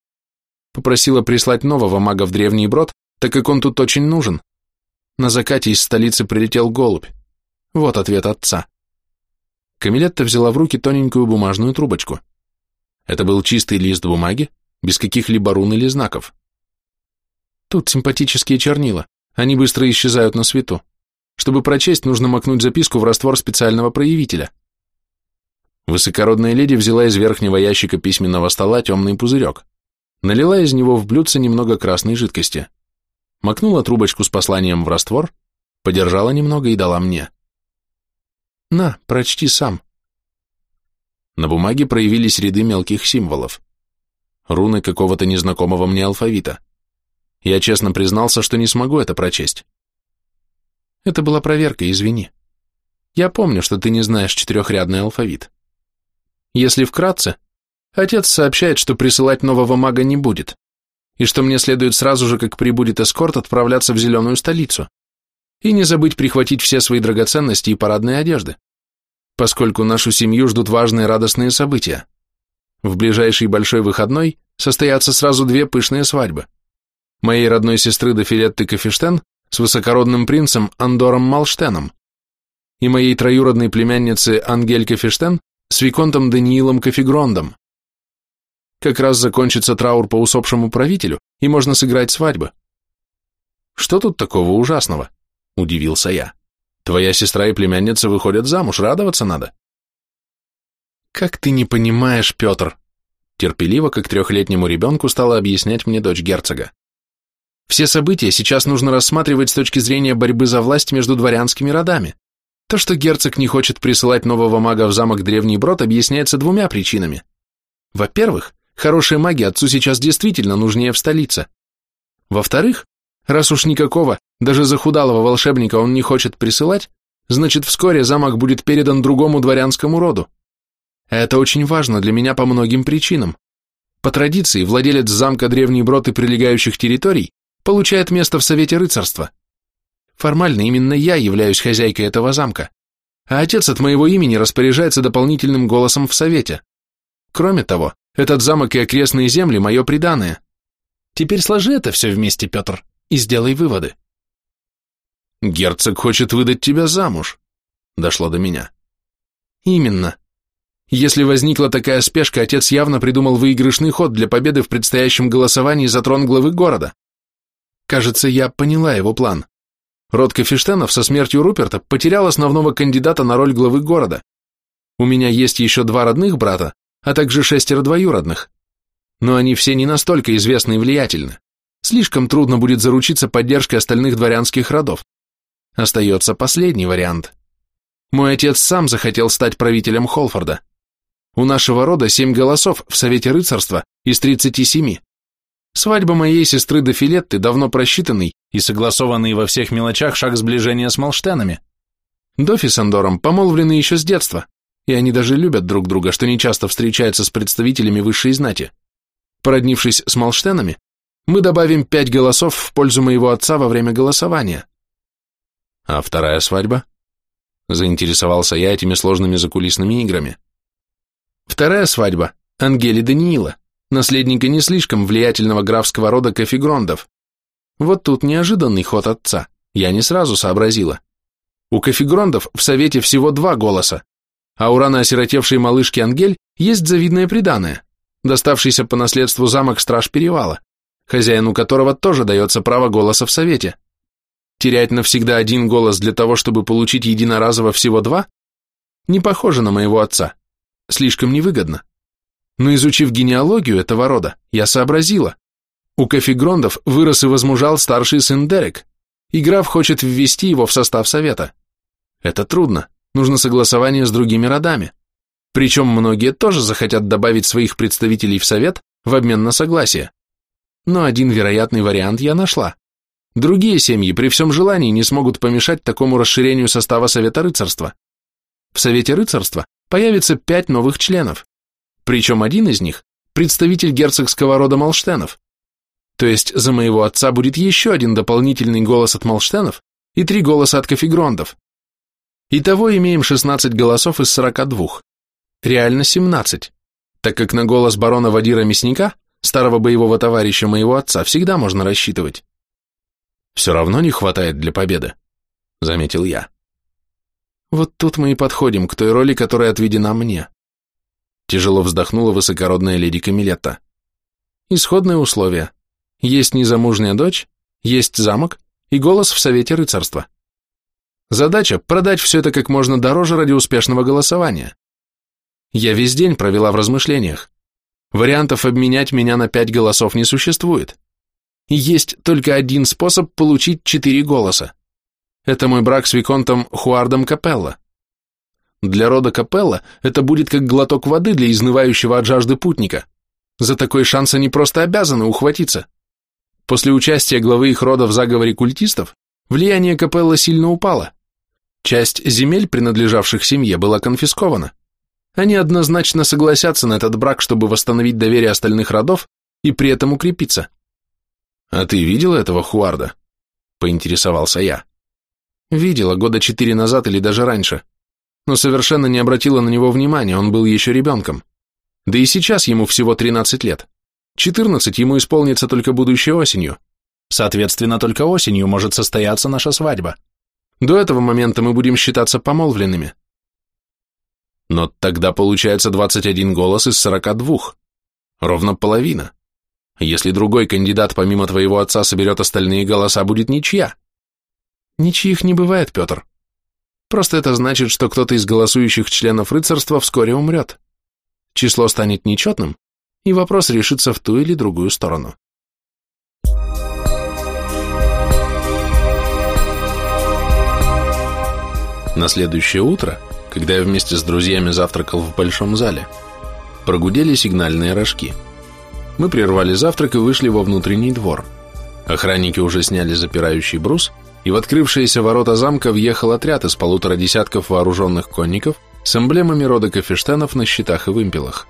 Попросила прислать нового мага в Древний Брод, так как он тут очень нужен. На закате из столицы прилетел голубь. Вот ответ отца. Камилетта взяла в руки тоненькую бумажную трубочку. Это был чистый лист бумаги, без каких-либо рун или знаков. Тут симпатические чернила, они быстро исчезают на свету. Чтобы прочесть, нужно макнуть записку в раствор специального проявителя. Высокородная леди взяла из верхнего ящика письменного стола темный пузырек, налила из него в блюдце немного красной жидкости, макнула трубочку с посланием в раствор, подержала немного и дала мне. «На, прочти сам». На бумаге проявились ряды мелких символов. Руны какого-то незнакомого мне алфавита. Я честно признался, что не смогу это прочесть. Это была проверка, извини. Я помню, что ты не знаешь четырехрядный алфавит. Если вкратце, отец сообщает, что присылать нового мага не будет, и что мне следует сразу же, как прибудет эскорт, отправляться в зеленую столицу, и не забыть прихватить все свои драгоценности и парадные одежды, поскольку нашу семью ждут важные радостные события. В ближайший большой выходной состоятся сразу две пышные свадьбы. Моей родной сестры Дофилетты Кафештен с высокородным принцем Андором Малштеном и моей троюродной племянницы Ангель Фиштен с виконтом Даниилом Кофигрондом. Как раз закончится траур по усопшему правителю, и можно сыграть свадьбы. Что тут такого ужасного? Удивился я. Твоя сестра и племянница выходят замуж, радоваться надо. Как ты не понимаешь, Петр? Терпеливо, как трехлетнему ребенку, стала объяснять мне дочь герцога. Все события сейчас нужно рассматривать с точки зрения борьбы за власть между дворянскими родами. То, что герцог не хочет присылать нового мага в замок Древний Брод, объясняется двумя причинами. Во-первых, хорошие маги отцу сейчас действительно нужнее в столице. Во-вторых, раз уж никакого, даже захудалого волшебника он не хочет присылать, значит вскоре замок будет передан другому дворянскому роду. Это очень важно для меня по многим причинам. По традиции, владелец замка Древний Брод и прилегающих территорий получает место в Совете Рыцарства. Формально именно я являюсь хозяйкой этого замка, а отец от моего имени распоряжается дополнительным голосом в Совете. Кроме того, этот замок и окрестные земли – мое преданное. Теперь сложи это все вместе, Петр, и сделай выводы. Герцог хочет выдать тебя замуж, дошло до меня. Именно. Если возникла такая спешка, отец явно придумал выигрышный ход для победы в предстоящем голосовании за трон главы города. Кажется, я поняла его план. Род Кафештенов со смертью Руперта потерял основного кандидата на роль главы города. У меня есть еще два родных брата, а также шестеро двоюродных. Но они все не настолько известны и влиятельны. Слишком трудно будет заручиться поддержкой остальных дворянских родов. Остается последний вариант. Мой отец сам захотел стать правителем Холфорда. У нашего рода семь голосов в Совете рыцарства из тридцати семи. Свадьба моей сестры Дофилетты давно просчитанный и согласованный во всех мелочах шаг сближения с Малштенами. Дофи с Андором помолвлены еще с детства, и они даже любят друг друга, что нечасто встречается с представителями высшей знати. Породнившись с Малштенами, мы добавим пять голосов в пользу моего отца во время голосования. А вторая свадьба? Заинтересовался я этими сложными закулисными играми. Вторая свадьба – Ангели Даниила наследника не слишком влиятельного графского рода Кофигрондов. Вот тут неожиданный ход отца, я не сразу сообразила. У Кофигрондов в совете всего два голоса, а у рано осиротевшей малышки Ангель есть завидное приданое, доставшийся по наследству замок Страж Перевала, хозяину которого тоже дается право голоса в совете. Терять навсегда один голос для того, чтобы получить единоразово всего два? Не похоже на моего отца. Слишком невыгодно. Но изучив генеалогию этого рода, я сообразила. У Кофигрондов вырос и возмужал старший сын Дерек, и граф хочет ввести его в состав совета. Это трудно, нужно согласование с другими родами. Причем многие тоже захотят добавить своих представителей в совет в обмен на согласие. Но один вероятный вариант я нашла. Другие семьи при всем желании не смогут помешать такому расширению состава Совета рыцарства. В Совете рыцарства появится пять новых членов. Причем один из них – представитель герцогского рода Малштенов. То есть за моего отца будет еще один дополнительный голос от Малштенов и три голоса от Кофигрондов. Итого имеем 16 голосов из 42. Реально 17, так как на голос барона Вадира Мясника, старого боевого товарища моего отца, всегда можно рассчитывать. Все равно не хватает для победы, заметил я. Вот тут мы и подходим к той роли, которая отведена мне. Тяжело вздохнула высокородная леди Камилетта. Исходные условия. Есть незамужняя дочь, есть замок и голос в Совете рыцарства. Задача – продать все это как можно дороже ради успешного голосования. Я весь день провела в размышлениях. Вариантов обменять меня на пять голосов не существует. Есть только один способ получить четыре голоса. Это мой брак с Виконтом Хуардом Капелло. Для рода Капелла это будет как глоток воды для изнывающего от жажды путника. За такой шанс они просто обязаны ухватиться. После участия главы их рода в заговоре культистов, влияние Капелла сильно упало. Часть земель, принадлежавших семье, была конфискована. Они однозначно согласятся на этот брак, чтобы восстановить доверие остальных родов и при этом укрепиться. «А ты видела этого Хуарда?» – поинтересовался я. «Видела года четыре назад или даже раньше но совершенно не обратила на него внимания, он был еще ребенком. Да и сейчас ему всего 13 лет. 14 ему исполнится только будущей осенью. Соответственно, только осенью может состояться наша свадьба. До этого момента мы будем считаться помолвленными. Но тогда получается 21 голос из 42. Ровно половина. Если другой кандидат помимо твоего отца соберет остальные голоса, будет ничья. Ничьих не бывает, Петр. Просто это значит, что кто-то из голосующих членов рыцарства вскоре умрет. Число станет нечетным, и вопрос решится в ту или другую сторону. На следующее утро, когда я вместе с друзьями завтракал в большом зале, прогудели сигнальные рожки. Мы прервали завтрак и вышли во внутренний двор. Охранники уже сняли запирающий брус, и в открывшиеся ворота замка въехал отряд из полутора десятков вооруженных конников с эмблемами рода Кафештенов на щитах и вымпелах.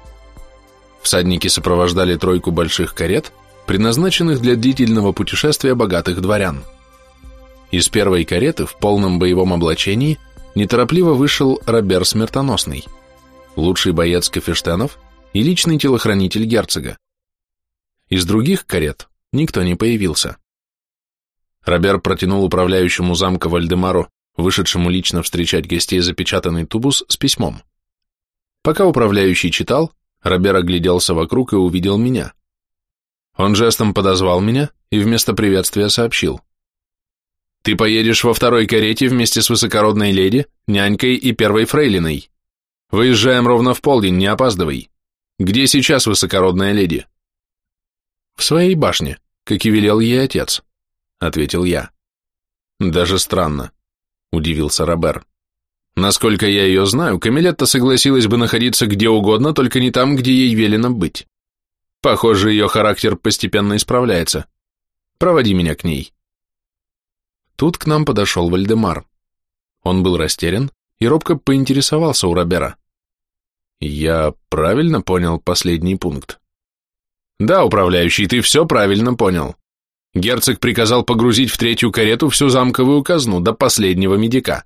Всадники сопровождали тройку больших карет, предназначенных для длительного путешествия богатых дворян. Из первой кареты в полном боевом облачении неторопливо вышел Робер Смертоносный, лучший боец Кафештенов и личный телохранитель герцога. Из других карет никто не появился. Робер протянул управляющему замка Вальдемару, вышедшему лично встречать гостей, запечатанный тубус с письмом. Пока управляющий читал, Робер огляделся вокруг и увидел меня. Он жестом подозвал меня и вместо приветствия сообщил. «Ты поедешь во второй карете вместе с высокородной леди, нянькой и первой фрейлиной. Выезжаем ровно в полдень, не опаздывай. Где сейчас высокородная леди? В своей башне, как и велел ей отец, ответил я. Даже странно, удивился Робер. Насколько я ее знаю, Камилетта согласилась бы находиться где угодно, только не там, где ей велено быть. Похоже, ее характер постепенно исправляется. Проводи меня к ней. Тут к нам подошел Вальдемар. Он был растерян и робко поинтересовался у Робера. Я правильно понял последний пункт? Да, управляющий, ты все правильно понял. Герцог приказал погрузить в третью карету всю замковую казну до последнего медика.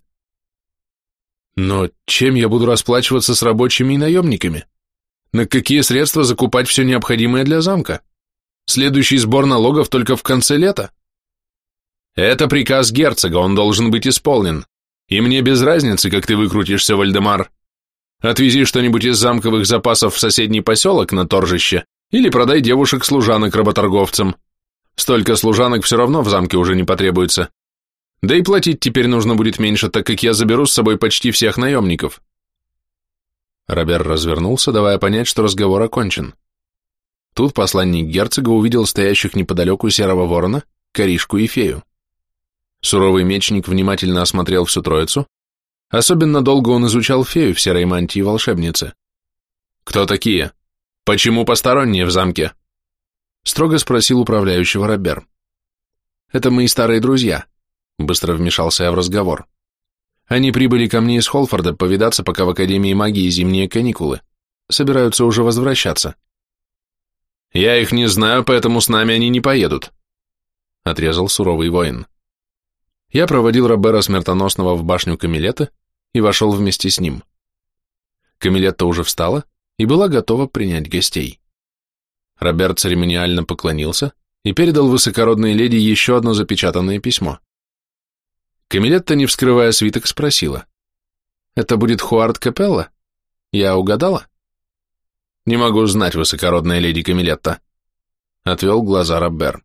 Но чем я буду расплачиваться с рабочими и наемниками? На какие средства закупать все необходимое для замка? Следующий сбор налогов только в конце лета? Это приказ герцога, он должен быть исполнен. И мне без разницы, как ты выкрутишься, Вальдемар. Отвези что-нибудь из замковых запасов в соседний поселок на торжище или продай девушек-служанок работорговцам. Столько служанок все равно в замке уже не потребуется. Да и платить теперь нужно будет меньше, так как я заберу с собой почти всех наемников. Робер развернулся, давая понять, что разговор окончен. Тут посланник герцога увидел стоящих неподалеку серого ворона, коришку и фею. Суровый мечник внимательно осмотрел всю троицу, Особенно долго он изучал фею в серой мантии волшебницы. «Кто такие? Почему посторонние в замке?» Строго спросил управляющего Робер. «Это мои старые друзья», — быстро вмешался я в разговор. «Они прибыли ко мне из Холфорда повидаться, пока в Академии магии зимние каникулы. Собираются уже возвращаться». «Я их не знаю, поэтому с нами они не поедут», — отрезал суровый воин. Я проводил Робера Смертоносного в башню Камилета и вошел вместе с ним. Камилетта уже встала и была готова принять гостей. Роберт церемониально поклонился и передал высокородной леди еще одно запечатанное письмо. Камилетта, не вскрывая свиток, спросила. «Это будет Хуард Капелла? Я угадала?» «Не могу знать, высокородная леди Камилетта», — отвел глаза Робер.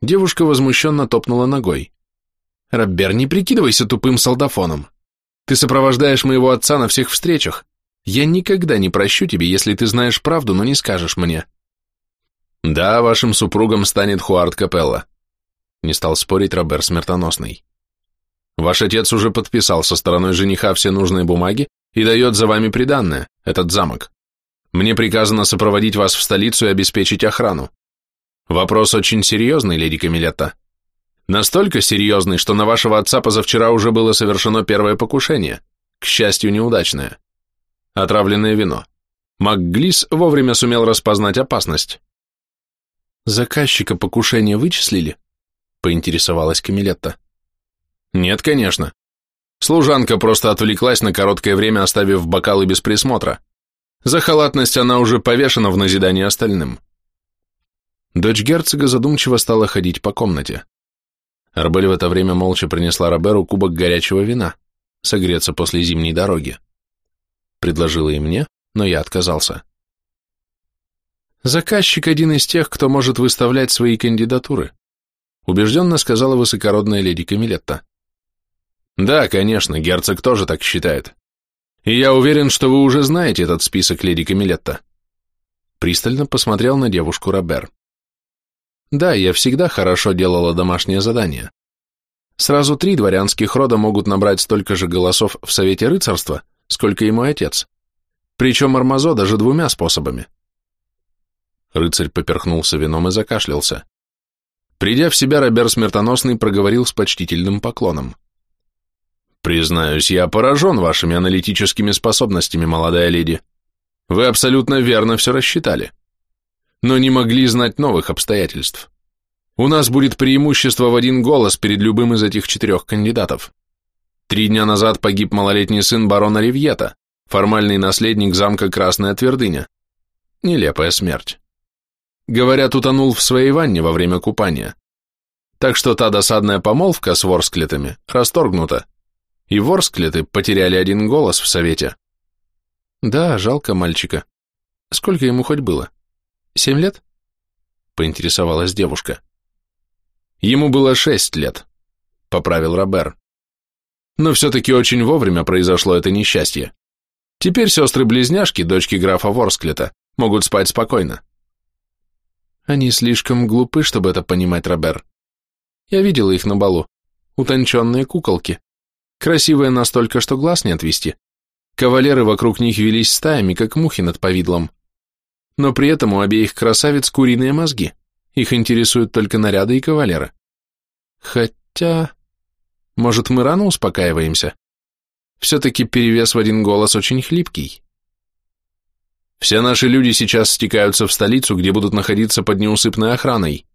Девушка возмущенно топнула ногой. Роббер, не прикидывайся тупым солдафоном. Ты сопровождаешь моего отца на всех встречах. Я никогда не прощу тебе, если ты знаешь правду, но не скажешь мне. Да, вашим супругом станет Хуард Капелла. Не стал спорить Робер Смертоносный. Ваш отец уже подписал со стороной жениха все нужные бумаги и дает за вами приданное, этот замок. Мне приказано сопроводить вас в столицу и обеспечить охрану. Вопрос очень серьезный, леди Камилетта. Настолько серьезный, что на вашего отца позавчера уже было совершено первое покушение, к счастью, неудачное. Отравленное вино. МакГлис вовремя сумел распознать опасность. «Заказчика покушения вычислили?» — поинтересовалась Камилетта. «Нет, конечно. Служанка просто отвлеклась на короткое время, оставив бокалы без присмотра. За халатность она уже повешена в назидание остальным». Дочь герцога задумчиво стала ходить по комнате. Арбель в это время молча принесла Роберу кубок горячего вина, согреться после зимней дороги. Предложила и мне, но я отказался. Заказчик один из тех, кто может выставлять свои кандидатуры, убежденно сказала высокородная леди Камилетта. Да, конечно, герцог тоже так считает. И я уверен, что вы уже знаете этот список, леди Камилетта. Пристально посмотрел на девушку Робер. Да, я всегда хорошо делала домашнее задание. Сразу три дворянских рода могут набрать столько же голосов в Совете рыцарства, сколько и мой отец. Причем Армазо даже двумя способами. Рыцарь поперхнулся вином и закашлялся. Придя в себя, Робер Смертоносный проговорил с почтительным поклоном. «Признаюсь, я поражен вашими аналитическими способностями, молодая леди. Вы абсолютно верно все рассчитали но не могли знать новых обстоятельств. У нас будет преимущество в один голос перед любым из этих четырех кандидатов. Три дня назад погиб малолетний сын барона Ривьета, формальный наследник замка Красная Твердыня. Нелепая смерть. Говорят, утонул в своей ванне во время купания. Так что та досадная помолвка с ворсклетами расторгнута, и ворсклеты потеряли один голос в совете. Да, жалко мальчика. Сколько ему хоть было? Семь лет? Поинтересовалась девушка. Ему было шесть лет, поправил Робер. Но все-таки очень вовремя произошло это несчастье. Теперь сестры-близняшки, дочки графа Ворсклета, могут спать спокойно. Они слишком глупы, чтобы это понимать, Робер. Я видела их на балу. Утонченные куколки. Красивые настолько, что глаз не отвести. Кавалеры вокруг них велись стаями, как мухи над повидлом. Но при этом у обеих красавиц куриные мозги. Их интересуют только наряды и кавалеры. Хотя... Может, мы рано успокаиваемся? Все-таки перевес в один голос очень хлипкий. Все наши люди сейчас стекаются в столицу, где будут находиться под неусыпной охраной.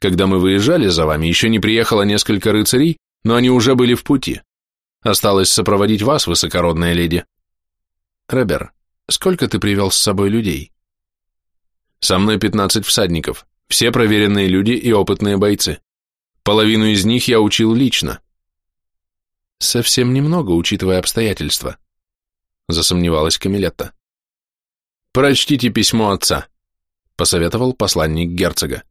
Когда мы выезжали за вами, еще не приехало несколько рыцарей, но они уже были в пути. Осталось сопроводить вас, высокородная леди. Робер, сколько ты привел с собой людей? Со мной пятнадцать всадников, все проверенные люди и опытные бойцы. Половину из них я учил лично. Совсем немного, учитывая обстоятельства, засомневалась Камилетта. «Прочтите письмо отца», — посоветовал посланник герцога.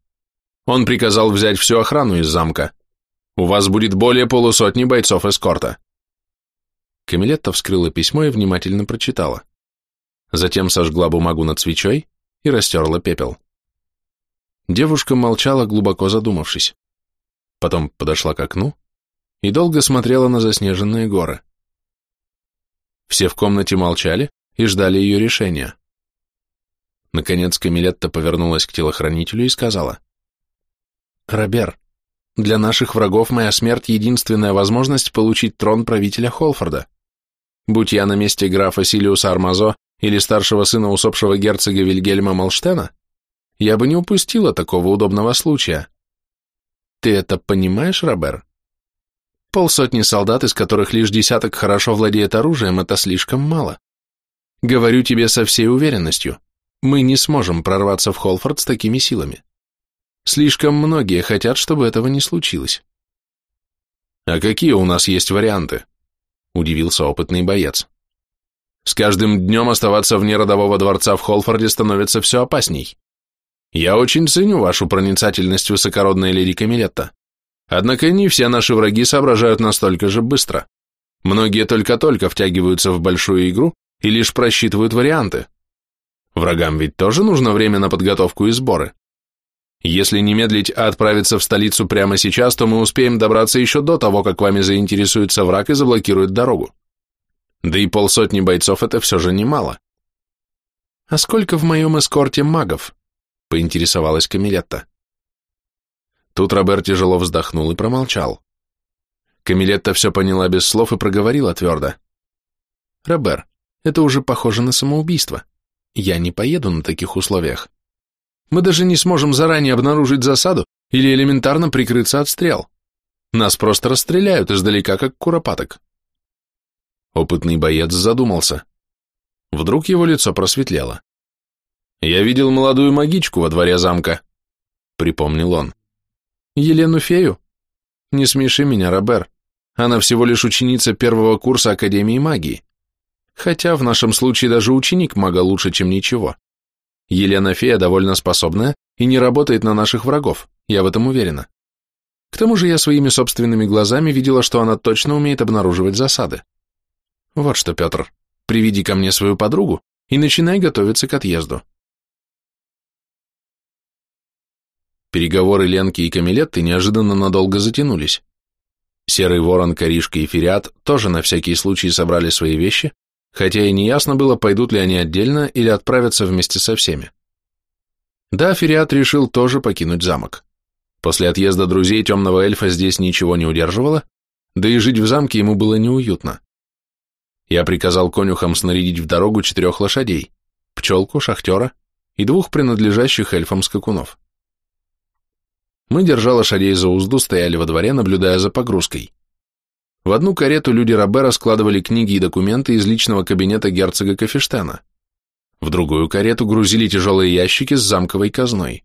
«Он приказал взять всю охрану из замка. У вас будет более полусотни бойцов эскорта». Камилетта вскрыла письмо и внимательно прочитала. Затем сожгла бумагу над свечой и растерла пепел. Девушка молчала, глубоко задумавшись. Потом подошла к окну и долго смотрела на заснеженные горы. Все в комнате молчали и ждали ее решения. Наконец Камилетта повернулась к телохранителю и сказала. «Робер, для наших врагов моя смерть — единственная возможность получить трон правителя Холфорда. Будь я на месте графа Силиуса Армазо или старшего сына усопшего герцога Вильгельма Малштена, я бы не упустила такого удобного случая. Ты это понимаешь, Робер? Полсотни солдат, из которых лишь десяток хорошо владеет оружием, это слишком мало. Говорю тебе со всей уверенностью. Мы не сможем прорваться в Холфорд с такими силами. Слишком многие хотят, чтобы этого не случилось. А какие у нас есть варианты? Удивился опытный боец. С каждым днем оставаться вне родового дворца в Холфорде становится все опасней. Я очень ценю вашу проницательность, высокородная леди Камилетта. Однако не все наши враги соображают настолько же быстро. Многие только-только втягиваются в большую игру и лишь просчитывают варианты. Врагам ведь тоже нужно время на подготовку и сборы. Если не медлить, а отправиться в столицу прямо сейчас, то мы успеем добраться еще до того, как вами заинтересуется враг и заблокирует дорогу. Да и полсотни бойцов это все же немало. А сколько в моем эскорте магов? Поинтересовалась Камилетта. Тут Роберт тяжело вздохнул и промолчал. Камилетта все поняла без слов и проговорила твердо. Робер, это уже похоже на самоубийство. Я не поеду на таких условиях. Мы даже не сможем заранее обнаружить засаду или элементарно прикрыться от стрел. Нас просто расстреляют издалека, как куропаток. Опытный боец задумался. Вдруг его лицо просветлело. «Я видел молодую магичку во дворе замка», — припомнил он. «Елену Фею? Не смеши меня, Робер. Она всего лишь ученица первого курса Академии магии. Хотя в нашем случае даже ученик мага лучше, чем ничего. Елена Фея довольно способная и не работает на наших врагов, я в этом уверена. К тому же я своими собственными глазами видела, что она точно умеет обнаруживать засады. Вот что, Петр, приведи ко мне свою подругу и начинай готовиться к отъезду. Переговоры Ленки и Камилетты неожиданно надолго затянулись. Серый ворон, Коришка и Фериат тоже на всякий случай собрали свои вещи хотя и неясно было, пойдут ли они отдельно или отправятся вместе со всеми. Да, Фериат решил тоже покинуть замок. После отъезда друзей темного эльфа здесь ничего не удерживало, да и жить в замке ему было неуютно. Я приказал конюхам снарядить в дорогу четырех лошадей, пчелку, шахтера и двух принадлежащих эльфам скакунов. Мы, держа лошадей за узду, стояли во дворе, наблюдая за погрузкой. В одну карету люди Робера складывали книги и документы из личного кабинета герцога Кафештена. В другую карету грузили тяжелые ящики с замковой казной.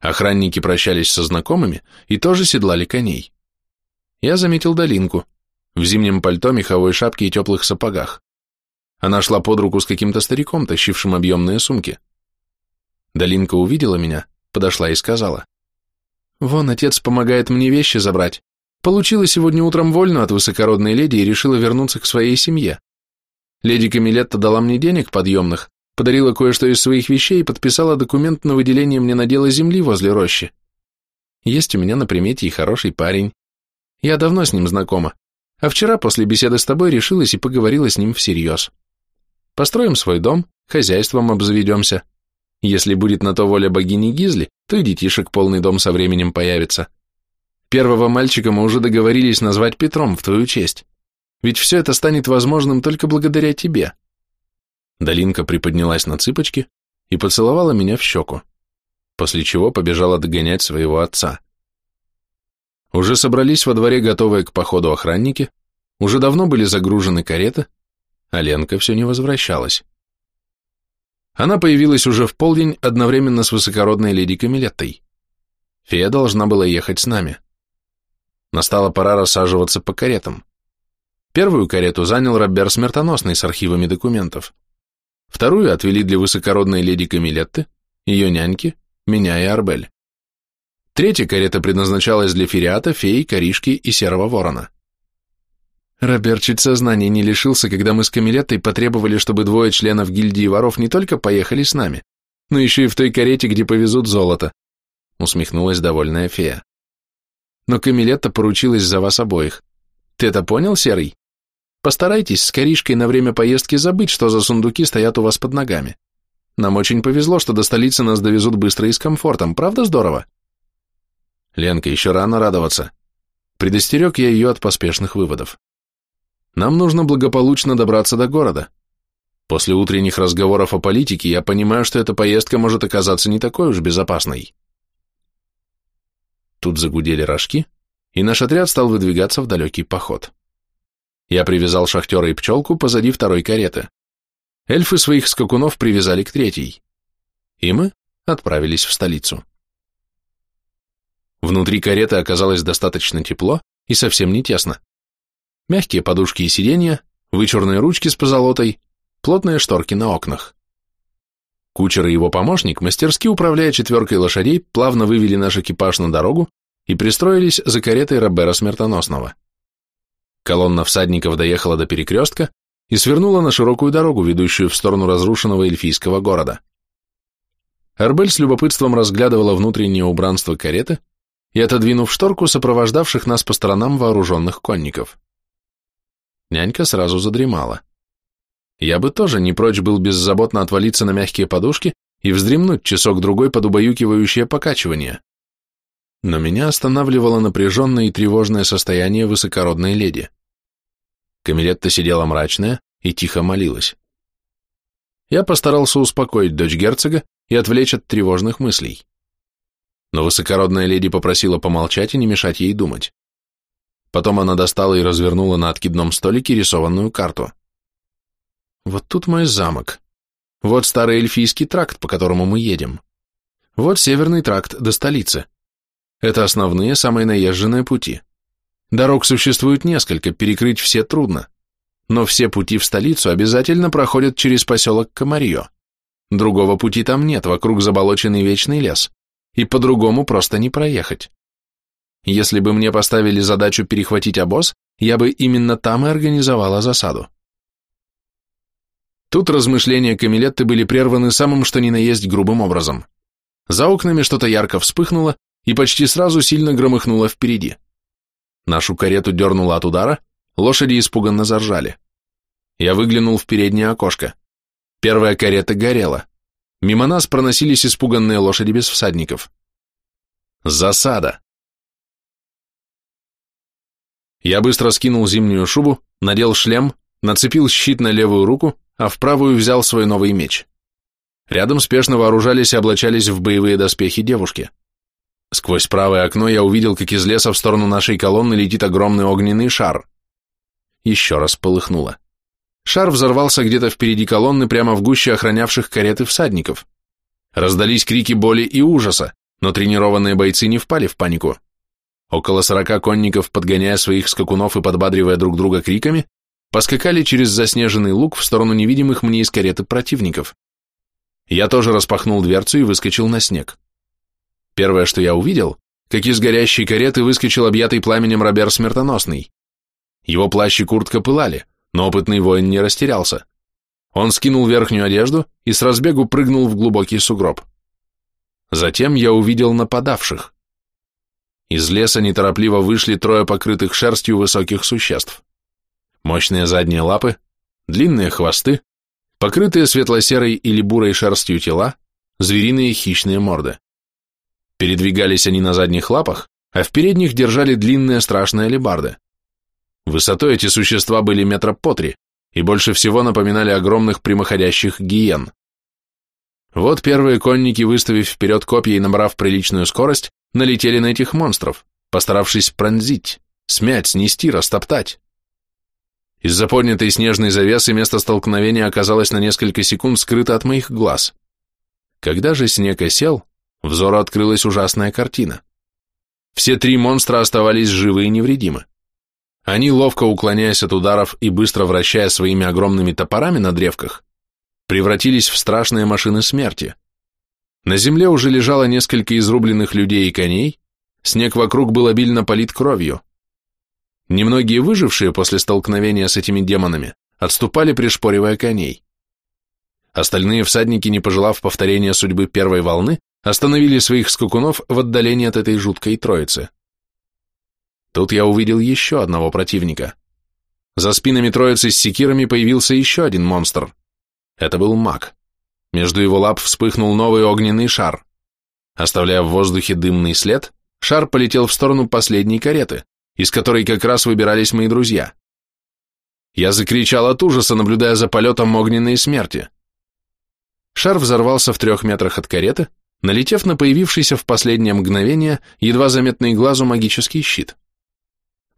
Охранники прощались со знакомыми и тоже седлали коней. Я заметил Долинку в зимнем пальто, меховой шапке и теплых сапогах. Она шла под руку с каким-то стариком, тащившим объемные сумки. Долинка увидела меня, подошла и сказала. «Вон, отец помогает мне вещи забрать. Получила сегодня утром вольно от высокородной леди и решила вернуться к своей семье. Леди Камилетта дала мне денег подъемных, подарила кое-что из своих вещей и подписала документ на выделение мне надела земли возле рощи. Есть у меня на примете и хороший парень. Я давно с ним знакома, а вчера после беседы с тобой решилась и поговорила с ним всерьез. Построим свой дом, хозяйством обзаведемся. Если будет на то воля богини Гизли, то и детишек полный дом со временем появится. Первого мальчика мы уже договорились назвать Петром в твою честь. Ведь все это станет возможным только благодаря тебе. Долинка приподнялась на цыпочки и поцеловала меня в щеку, после чего побежала догонять своего отца. Уже собрались во дворе готовые к походу охранники, уже давно были загружены кареты, а Ленка все не возвращалась. Она появилась уже в полдень одновременно с высокородной леди Камилеттой. Фея должна была ехать с нами. Настала пора рассаживаться по каретам. Первую карету занял Робер Смертоносный с архивами документов. Вторую отвели для высокородной леди Камилетты, ее няньки, меня и Арбель. Третья карета предназначалась для Фериата, Феи, Коришки и Серого Ворона. Роберт чуть сознания не лишился, когда мы с Камилеттой потребовали, чтобы двое членов гильдии воров не только поехали с нами, но еще и в той карете, где повезут золото, усмехнулась довольная фея. Но Камилетта поручилась за вас обоих. Ты это понял, Серый? Постарайтесь с Коришкой на время поездки забыть, что за сундуки стоят у вас под ногами. Нам очень повезло, что до столицы нас довезут быстро и с комфортом, правда здорово? Ленка, еще рано радоваться. Предостерег я ее от поспешных выводов. Нам нужно благополучно добраться до города. После утренних разговоров о политике я понимаю, что эта поездка может оказаться не такой уж безопасной. Тут загудели рожки, и наш отряд стал выдвигаться в далекий поход. Я привязал шахтера и пчелку позади второй кареты. Эльфы своих скакунов привязали к третьей. И мы отправились в столицу. Внутри кареты оказалось достаточно тепло и совсем не тесно. Мягкие подушки и сиденья, вычурные ручки с позолотой, плотные шторки на окнах. Кучер и его помощник, мастерски управляя четверкой лошадей, плавно вывели наш экипаж на дорогу и пристроились за каретой Робера Смертоносного. Колонна всадников доехала до перекрестка и свернула на широкую дорогу, ведущую в сторону разрушенного эльфийского города. Арбель с любопытством разглядывала внутреннее убранство кареты и, отодвинув шторку, сопровождавших нас по сторонам вооруженных конников. Нянька сразу задремала. Я бы тоже не прочь был беззаботно отвалиться на мягкие подушки и вздремнуть часок-другой под убаюкивающее покачивание. Но меня останавливало напряженное и тревожное состояние высокородной леди. Камилетта сидела мрачная и тихо молилась. Я постарался успокоить дочь герцога и отвлечь от тревожных мыслей. Но высокородная леди попросила помолчать и не мешать ей думать. Потом она достала и развернула на откидном столике рисованную карту. Вот тут мой замок. Вот старый эльфийский тракт, по которому мы едем. Вот северный тракт до столицы. Это основные, самые наезженные пути. Дорог существует несколько, перекрыть все трудно. Но все пути в столицу обязательно проходят через поселок Комарье. Другого пути там нет, вокруг заболоченный вечный лес. И по-другому просто не проехать. Если бы мне поставили задачу перехватить обоз, я бы именно там и организовала засаду. Тут размышления Камилетты были прерваны самым что ни на есть грубым образом. За окнами что-то ярко вспыхнуло, и почти сразу сильно громыхнуло впереди. Нашу карету дернуло от удара, лошади испуганно заржали. Я выглянул в переднее окошко. Первая карета горела. Мимо нас проносились испуганные лошади без всадников. Засада. Я быстро скинул зимнюю шубу, надел шлем, нацепил щит на левую руку, а в правую взял свой новый меч. Рядом спешно вооружались и облачались в боевые доспехи девушки. Сквозь правое окно я увидел, как из леса в сторону нашей колонны летит огромный огненный шар. Еще раз полыхнуло. Шар взорвался где-то впереди колонны, прямо в гуще охранявших кареты всадников. Раздались крики боли и ужаса, но тренированные бойцы не впали в панику. Около сорока конников, подгоняя своих скакунов и подбадривая друг друга криками, поскакали через заснеженный луг в сторону невидимых мне из кареты противников. Я тоже распахнул дверцу и выскочил на снег. Первое, что я увидел, как из горящей кареты выскочил объятый пламенем Робер Смертоносный. Его плащ и куртка пылали, но опытный воин не растерялся, Он скинул верхнюю одежду и с разбегу прыгнул в глубокий сугроб. Затем я увидел нападавших. Из леса неторопливо вышли трое покрытых шерстью высоких существ. Мощные задние лапы, длинные хвосты, покрытые светло-серой или бурой шерстью тела, звериные хищные морды. Передвигались они на задних лапах, а в передних держали длинные страшные алебарды. Высотой эти существа были метра по три и больше всего напоминали огромных прямоходящих гиен. Вот первые конники, выставив вперед копья и набрав приличную скорость, налетели на этих монстров, постаравшись пронзить, смять, снести, растоптать. Из-за поднятой снежной завесы место столкновения оказалось на несколько секунд скрыто от моих глаз. Когда же снег осел, взору открылась ужасная картина. Все три монстра оставались живы и невредимы. Они, ловко уклоняясь от ударов и быстро вращая своими огромными топорами на древках, превратились в страшные машины смерти. На земле уже лежало несколько изрубленных людей и коней, снег вокруг был обильно полит кровью. Немногие выжившие после столкновения с этими демонами отступали, пришпоривая коней. Остальные всадники, не пожелав повторения судьбы первой волны, остановили своих скакунов в отдалении от этой жуткой троицы. Тут я увидел еще одного противника. За спинами троицы с секирами появился еще один монстр. Это был маг. Между его лап вспыхнул новый огненный шар. Оставляя в воздухе дымный след, шар полетел в сторону последней кареты, из которой как раз выбирались мои друзья. Я закричал от ужаса, наблюдая за полетом огненной смерти. Шар взорвался в трех метрах от кареты, налетев на появившийся в последнее мгновение едва заметный глазу магический щит.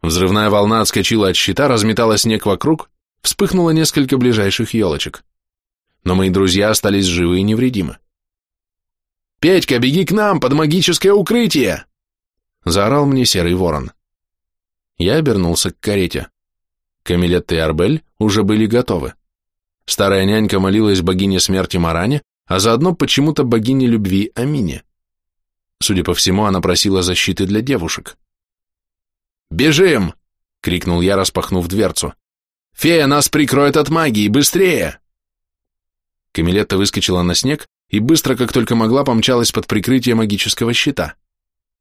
Взрывная волна отскочила от щита, разметала снег вокруг, вспыхнуло несколько ближайших елочек. Но мои друзья остались живы и невредимы. «Петька, беги к нам, под магическое укрытие!» Заорал мне серый ворон. Я обернулся к карете. Камилетта и Арбель уже были готовы. Старая нянька молилась богине смерти Маране, а заодно почему-то богине любви Амине. Судя по всему, она просила защиты для девушек. «Бежим!» — крикнул я, распахнув дверцу. «Фея нас прикроет от магии! Быстрее!» Камилетта выскочила на снег и быстро, как только могла, помчалась под прикрытие магического щита.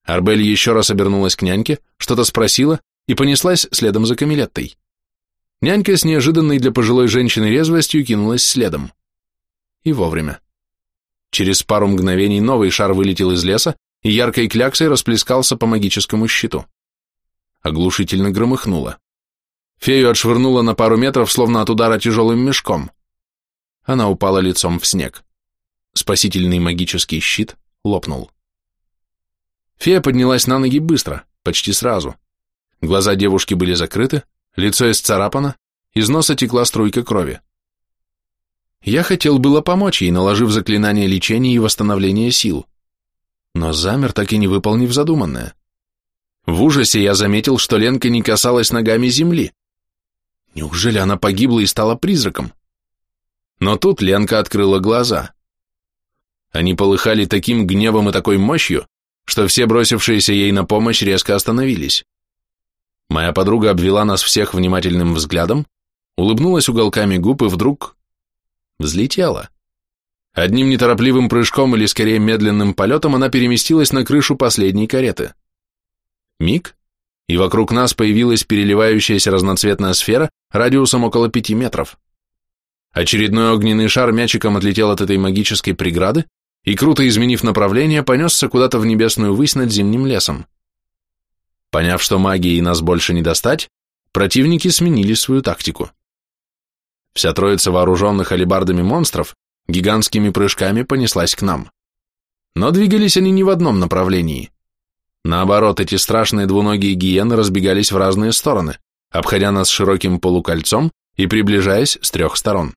Арбель еще раз обернулась к няньке, что-то спросила и понеслась следом за Камилеттой. Нянька с неожиданной для пожилой женщины резвостью кинулась следом. И вовремя. Через пару мгновений новый шар вылетел из леса и яркой кляксой расплескался по магическому щиту оглушительно громыхнуло. Фею отшвырнуло на пару метров, словно от удара тяжелым мешком. Она упала лицом в снег. Спасительный магический щит лопнул. Фея поднялась на ноги быстро, почти сразу. Глаза девушки были закрыты, лицо исцарапано, из носа текла струйка крови. Я хотел было помочь ей, наложив заклинание лечения и восстановления сил, но замер, так и не выполнив задуманное. В ужасе я заметил, что Ленка не касалась ногами земли. Неужели она погибла и стала призраком? Но тут Ленка открыла глаза. Они полыхали таким гневом и такой мощью, что все бросившиеся ей на помощь резко остановились. Моя подруга обвела нас всех внимательным взглядом, улыбнулась уголками губ и вдруг взлетела. Одним неторопливым прыжком или скорее медленным полетом она переместилась на крышу последней кареты. Миг, и вокруг нас появилась переливающаяся разноцветная сфера радиусом около пяти метров. Очередной огненный шар мячиком отлетел от этой магической преграды и, круто изменив направление, понесся куда-то в небесную высь над зимним лесом. Поняв, что магии нас больше не достать, противники сменили свою тактику. Вся троица вооруженных алебардами монстров гигантскими прыжками понеслась к нам. Но двигались они не в одном направлении. Наоборот, эти страшные двуногие гиены разбегались в разные стороны, обходя нас широким полукольцом и приближаясь с трех сторон.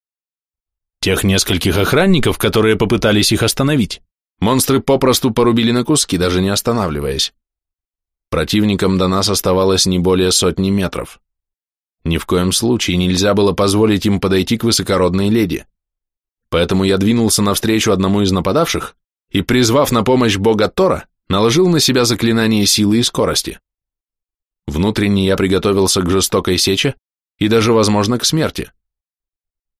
Тех нескольких охранников, которые попытались их остановить, монстры попросту порубили на куски, даже не останавливаясь. Противникам до нас оставалось не более сотни метров. Ни в коем случае нельзя было позволить им подойти к высокородной леди. Поэтому я двинулся навстречу одному из нападавших и, призвав на помощь бога Тора, наложил на себя заклинание силы и скорости. Внутренне я приготовился к жестокой сече и даже, возможно, к смерти.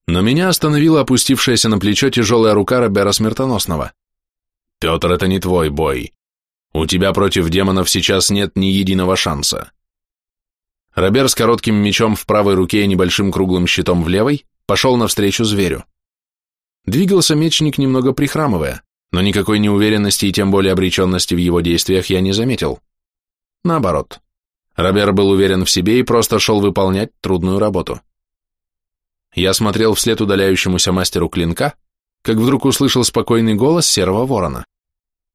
Но меня остановила опустившаяся на плечо тяжелая рука Робера Смертоносного. «Петр, это не твой бой. У тебя против демонов сейчас нет ни единого шанса». Робер с коротким мечом в правой руке и небольшим круглым щитом в левой пошел навстречу зверю. Двигался мечник немного прихрамывая, но никакой неуверенности и тем более обреченности в его действиях я не заметил. Наоборот, Робер был уверен в себе и просто шел выполнять трудную работу. Я смотрел вслед удаляющемуся мастеру клинка, как вдруг услышал спокойный голос серого ворона.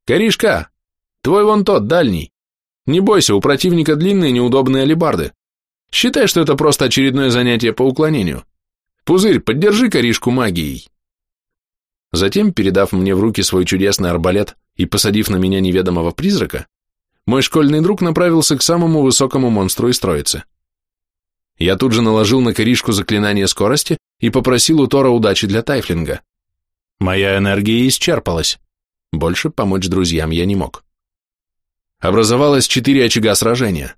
«Коришка, твой вон тот, дальний. Не бойся, у противника длинные неудобные алебарды. Считай, что это просто очередное занятие по уклонению. Пузырь, поддержи коришку магией». Затем, передав мне в руки свой чудесный арбалет и посадив на меня неведомого призрака, мой школьный друг направился к самому высокому монстру из троицы. Я тут же наложил на коришку заклинание скорости и попросил у Тора удачи для тайфлинга. Моя энергия исчерпалась. Больше помочь друзьям я не мог. Образовалось четыре очага сражения.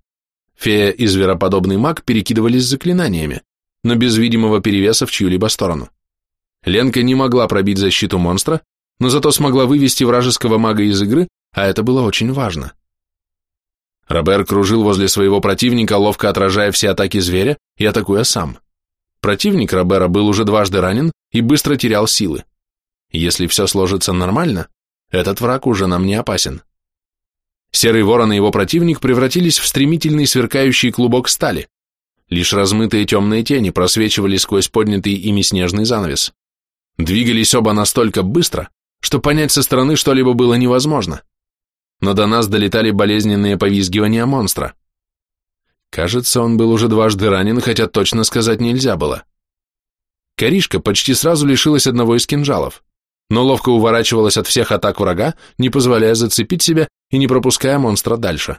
Фея и звероподобный маг перекидывались заклинаниями, но без видимого перевеса в чью-либо сторону. Ленка не могла пробить защиту монстра, но зато смогла вывести вражеского мага из игры, а это было очень важно. Робер кружил возле своего противника, ловко отражая все атаки зверя и атакуя сам. Противник Робера был уже дважды ранен и быстро терял силы. Если все сложится нормально, этот враг уже нам не опасен. Серый ворон и его противник превратились в стремительный сверкающий клубок стали. Лишь размытые темные тени просвечивали сквозь поднятый ими снежный занавес. Двигались оба настолько быстро, что понять со стороны что-либо было невозможно но до нас долетали болезненные повизгивания монстра. Кажется, он был уже дважды ранен, хотя точно сказать нельзя было. Коришка почти сразу лишилась одного из кинжалов, но ловко уворачивалась от всех атак врага, не позволяя зацепить себя и не пропуская монстра дальше.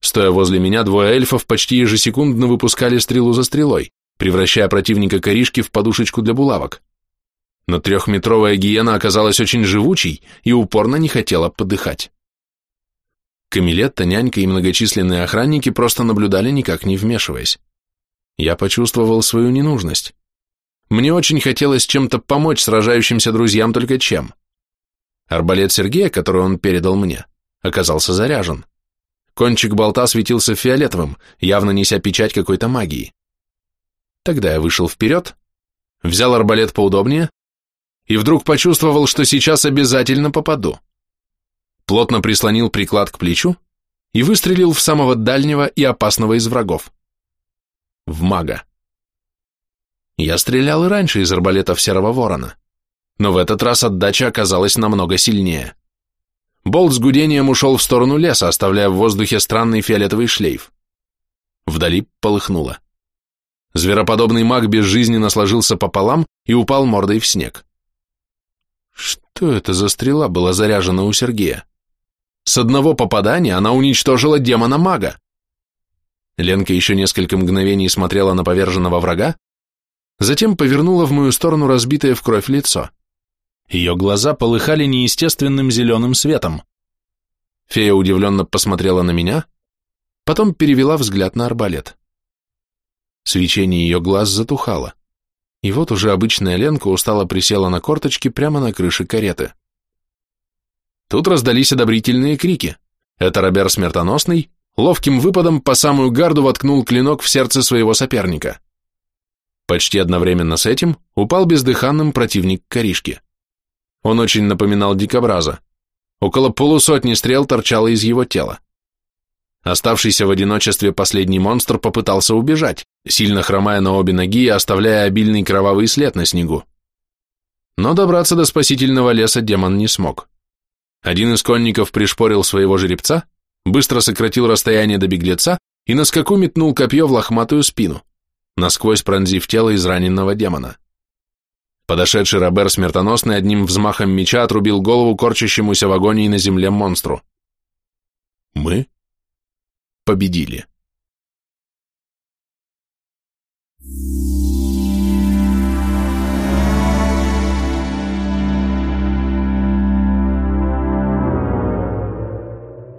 Стоя возле меня, двое эльфов почти ежесекундно выпускали стрелу за стрелой, превращая противника коришки в подушечку для булавок. Но трехметровая гиена оказалась очень живучей и упорно не хотела подыхать. Камилетта, нянька и многочисленные охранники просто наблюдали, никак не вмешиваясь. Я почувствовал свою ненужность. Мне очень хотелось чем-то помочь сражающимся друзьям, только чем. Арбалет Сергея, который он передал мне, оказался заряжен. Кончик болта светился фиолетовым, явно неся печать какой-то магии. Тогда я вышел вперед, взял арбалет поудобнее, и вдруг почувствовал, что сейчас обязательно попаду. Плотно прислонил приклад к плечу и выстрелил в самого дальнего и опасного из врагов. В мага. Я стрелял и раньше из арбалетов серого ворона, но в этот раз отдача оказалась намного сильнее. Болт с гудением ушел в сторону леса, оставляя в воздухе странный фиолетовый шлейф. Вдали полыхнуло. Звероподобный маг безжизненно сложился пополам и упал мордой в снег. Что это за стрела была заряжена у Сергея? С одного попадания она уничтожила демона-мага. Ленка еще несколько мгновений смотрела на поверженного врага, затем повернула в мою сторону разбитое в кровь лицо. Ее глаза полыхали неестественным зеленым светом. Фея удивленно посмотрела на меня, потом перевела взгляд на арбалет. Свечение ее глаз затухало. И вот уже обычная Ленка устало присела на корточки прямо на крыше кареты. Тут раздались одобрительные крики. Это Робер Смертоносный ловким выпадом по самую гарду воткнул клинок в сердце своего соперника. Почти одновременно с этим упал бездыханным противник Коришки. Он очень напоминал дикобраза. Около полусотни стрел торчало из его тела. Оставшийся в одиночестве последний монстр попытался убежать, сильно хромая на обе ноги и оставляя обильный кровавый след на снегу. Но добраться до спасительного леса демон не смог. Один из конников пришпорил своего жеребца, быстро сократил расстояние до беглеца и на скаку метнул копье в лохматую спину, насквозь пронзив тело израненного демона. Подошедший Робер смертоносный одним взмахом меча отрубил голову корчащемуся в агонии на земле монстру. Мы победили.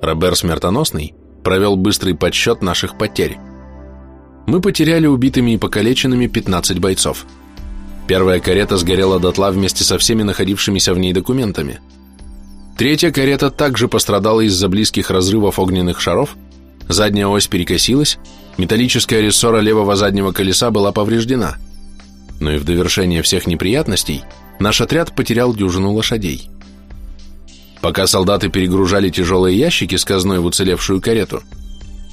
Робер Смертоносный провел быстрый подсчет наших потерь. Мы потеряли убитыми и покалеченными 15 бойцов. Первая карета сгорела дотла вместе со всеми находившимися в ней документами. Третья карета также пострадала из-за близких разрывов огненных шаров, задняя ось перекосилась, металлическая рессора левого заднего колеса была повреждена. Но и в довершение всех неприятностей наш отряд потерял дюжину лошадей. Пока солдаты перегружали тяжелые ящики с казной в уцелевшую карету,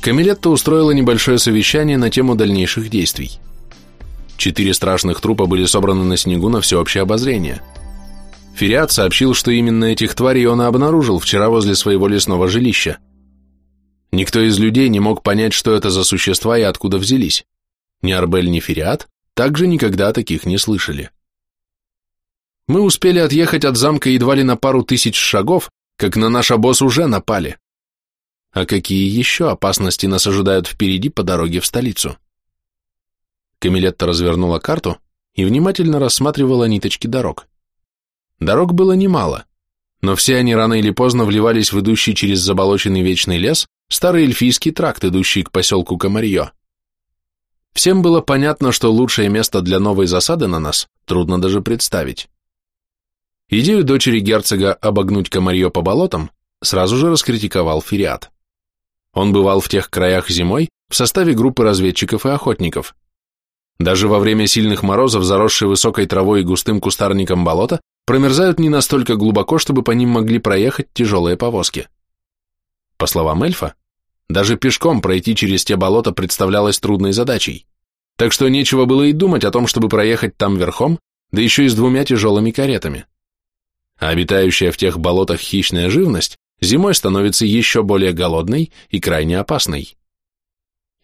Камилетта устроила небольшое совещание на тему дальнейших действий. Четыре страшных трупа были собраны на снегу на всеобщее обозрение. Фериат сообщил, что именно этих тварей он и обнаружил вчера возле своего лесного жилища. Никто из людей не мог понять, что это за существа и откуда взялись. Ни Арбель, ни Фериат также никогда таких не слышали. Мы успели отъехать от замка едва ли на пару тысяч шагов, как на наш обоз уже напали. А какие еще опасности нас ожидают впереди по дороге в столицу? Камилетта развернула карту и внимательно рассматривала ниточки дорог. Дорог было немало, но все они рано или поздно вливались в идущий через заболоченный вечный лес старый эльфийский тракт, идущий к поселку Комарье. Всем было понятно, что лучшее место для новой засады на нас трудно даже представить. Идею дочери герцога обогнуть комарье по болотам сразу же раскритиковал Фериат. Он бывал в тех краях зимой в составе группы разведчиков и охотников. Даже во время сильных морозов, заросшие высокой травой и густым кустарником болота, промерзают не настолько глубоко, чтобы по ним могли проехать тяжелые повозки. По словам эльфа, даже пешком пройти через те болота представлялось трудной задачей, так что нечего было и думать о том, чтобы проехать там верхом, да еще и с двумя тяжелыми каретами а обитающая в тех болотах хищная живность зимой становится еще более голодной и крайне опасной.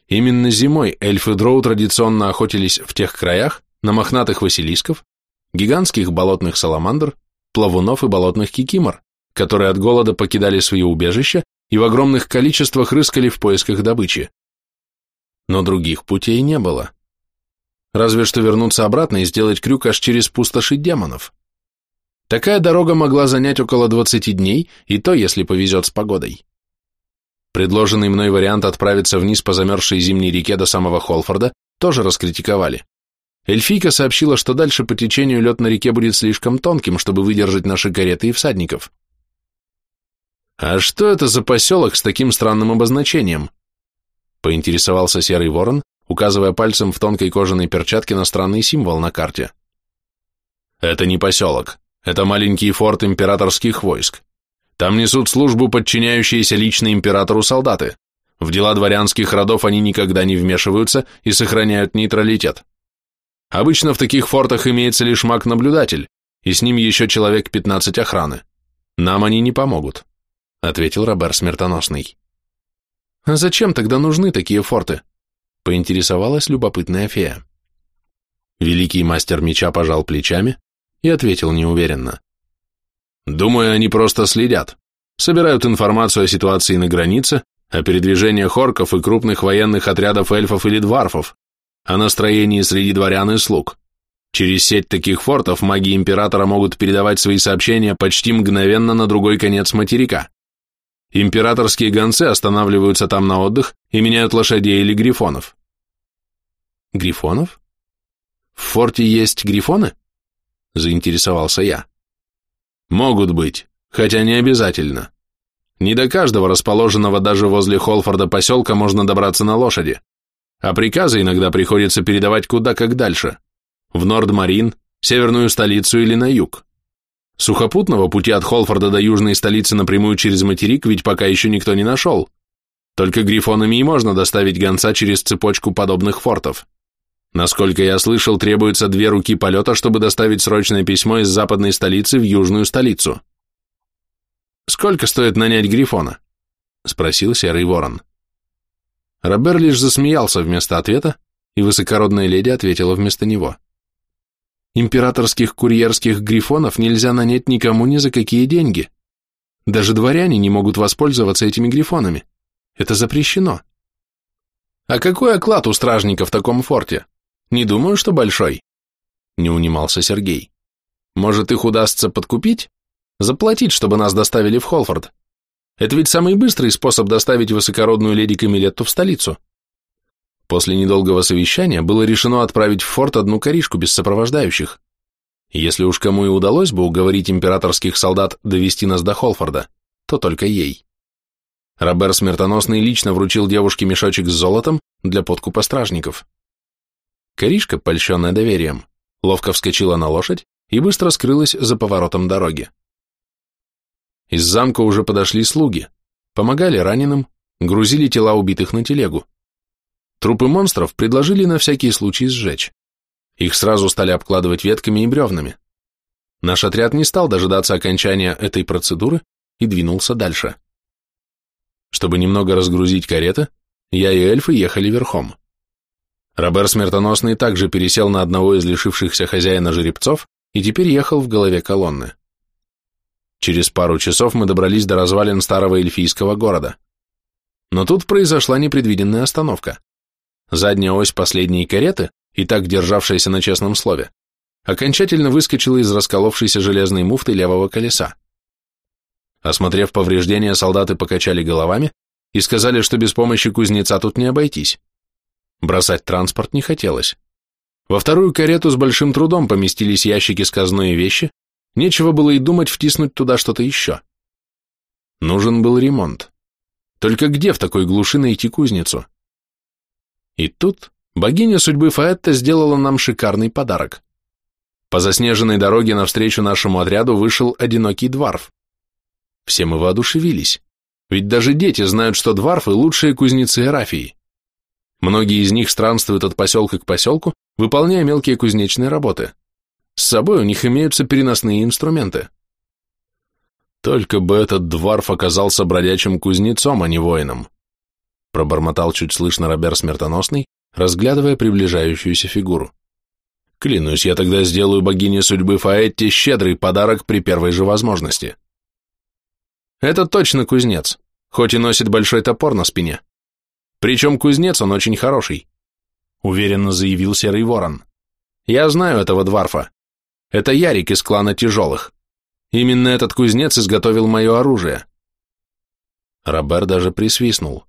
Именно зимой эльфы дроу традиционно охотились в тех краях на мохнатых василисков, гигантских болотных саламандр, плавунов и болотных кикимор, которые от голода покидали свои убежища и в огромных количествах рыскали в поисках добычи. Но других путей не было. Разве что вернуться обратно и сделать крюк аж через пустоши демонов. Такая дорога могла занять около 20 дней, и то, если повезет с погодой. Предложенный мной вариант отправиться вниз по замерзшей зимней реке до самого Холфорда тоже раскритиковали. Эльфийка сообщила, что дальше по течению лед на реке будет слишком тонким, чтобы выдержать наши кареты и всадников. «А что это за поселок с таким странным обозначением?» поинтересовался Серый Ворон, указывая пальцем в тонкой кожаной перчатке на странный символ на карте. «Это не поселок», это маленький форт императорских войск. Там несут службу подчиняющиеся лично императору солдаты. В дела дворянских родов они никогда не вмешиваются и сохраняют нейтралитет. Обычно в таких фортах имеется лишь маг-наблюдатель, и с ним еще человек 15 охраны. Нам они не помогут, ответил Робер Смертоносный. А зачем тогда нужны такие форты? Поинтересовалась любопытная фея. Великий мастер меча пожал плечами, и ответил неуверенно. «Думаю, они просто следят, собирают информацию о ситуации на границе, о передвижениях орков и крупных военных отрядов эльфов или дварфов, о настроении среди дворян и слуг. Через сеть таких фортов маги императора могут передавать свои сообщения почти мгновенно на другой конец материка. Императорские гонцы останавливаются там на отдых и меняют лошадей или грифонов. Грифонов? В форте есть грифоны? заинтересовался я. Могут быть, хотя не обязательно. Не до каждого расположенного даже возле Холфорда поселка можно добраться на лошади, а приказы иногда приходится передавать куда как дальше, в Нордмарин, северную столицу или на юг. Сухопутного пути от Холфорда до южной столицы напрямую через материк ведь пока еще никто не нашел. Только грифонами и можно доставить гонца через цепочку подобных фортов. Насколько я слышал, требуется две руки полета, чтобы доставить срочное письмо из западной столицы в южную столицу. «Сколько стоит нанять Грифона?» — спросил Серый Ворон. Робер лишь засмеялся вместо ответа, и высокородная леди ответила вместо него. «Императорских курьерских Грифонов нельзя нанять никому ни за какие деньги. Даже дворяне не могут воспользоваться этими Грифонами. Это запрещено». «А какой оклад у стражника в таком форте?» Не думаю, что большой. Не унимался Сергей. Может, их удастся подкупить? Заплатить, чтобы нас доставили в Холфорд? Это ведь самый быстрый способ доставить высокородную леди Камилетту в столицу. После недолгого совещания было решено отправить в форт одну коришку без сопровождающих. Если уж кому и удалось бы уговорить императорских солдат довести нас до Холфорда, то только ей. Робер Смертоносный лично вручил девушке мешочек с золотом для подкупа стражников. Коришка, польщенная доверием, ловко вскочила на лошадь и быстро скрылась за поворотом дороги. Из замка уже подошли слуги, помогали раненым, грузили тела убитых на телегу. Трупы монстров предложили на всякий случай сжечь. Их сразу стали обкладывать ветками и бревнами. Наш отряд не стал дожидаться окончания этой процедуры и двинулся дальше. Чтобы немного разгрузить кареты, я и эльфы ехали верхом. Робер Смертоносный также пересел на одного из лишившихся хозяина жеребцов и теперь ехал в голове колонны. Через пару часов мы добрались до развалин старого эльфийского города. Но тут произошла непредвиденная остановка. Задняя ось последней кареты, и так державшаяся на честном слове, окончательно выскочила из расколовшейся железной муфты левого колеса. Осмотрев повреждения, солдаты покачали головами и сказали, что без помощи кузнеца тут не обойтись. Бросать транспорт не хотелось. Во вторую карету с большим трудом поместились ящики с казной и вещи, нечего было и думать втиснуть туда что-то еще. Нужен был ремонт. Только где в такой глуши найти кузницу? И тут богиня судьбы Фаэтта сделала нам шикарный подарок. По заснеженной дороге навстречу нашему отряду вышел одинокий дварф. Все мы воодушевились, ведь даже дети знают, что дварфы – лучшие кузнецы Эрафии. Многие из них странствуют от поселка к поселку, выполняя мелкие кузнечные работы. С собой у них имеются переносные инструменты. Только бы этот дварф оказался бродячим кузнецом, а не воином пробормотал чуть слышно Робер Смертоносный, разглядывая приближающуюся фигуру. Клянусь, я тогда сделаю богине судьбы Фаэтти щедрый подарок при первой же возможности. Это точно кузнец, хоть и носит большой топор на спине. Причем кузнец он очень хороший, уверенно заявил Серый Ворон. Я знаю этого дварфа. Это Ярик из клана Тяжелых. Именно этот кузнец изготовил мое оружие. Робер даже присвистнул.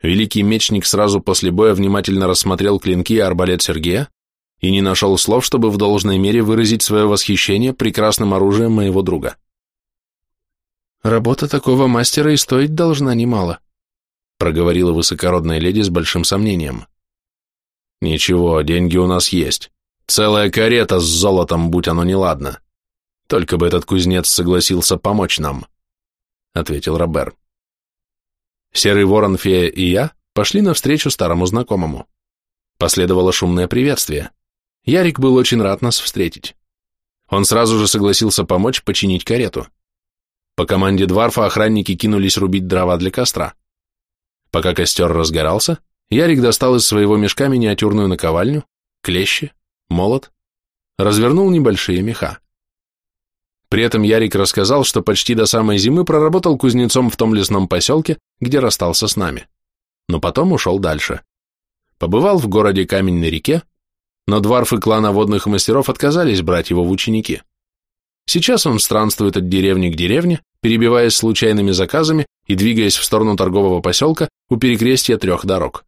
Великий мечник сразу после боя внимательно рассмотрел клинки и арбалет Сергея и не нашел слов, чтобы в должной мере выразить свое восхищение прекрасным оружием моего друга. «Работа такого мастера и стоить должна немало», проговорила высокородная леди с большим сомнением. «Ничего, деньги у нас есть. Целая карета с золотом, будь оно неладно. Только бы этот кузнец согласился помочь нам», ответил Робер. Серый ворон, фея и я пошли навстречу старому знакомому. Последовало шумное приветствие. Ярик был очень рад нас встретить. Он сразу же согласился помочь починить карету. По команде Дварфа охранники кинулись рубить дрова для костра. Пока костер разгорался, Ярик достал из своего мешка миниатюрную наковальню, клещи, молот, развернул небольшие меха. При этом Ярик рассказал, что почти до самой зимы проработал кузнецом в том лесном поселке, где расстался с нами. Но потом ушел дальше. Побывал в городе Каменной реке, но дворфы клана водных мастеров отказались брать его в ученики. Сейчас он странствует от деревни к деревне, перебиваясь случайными заказами и двигаясь в сторону торгового поселка у перекрестия трех дорог.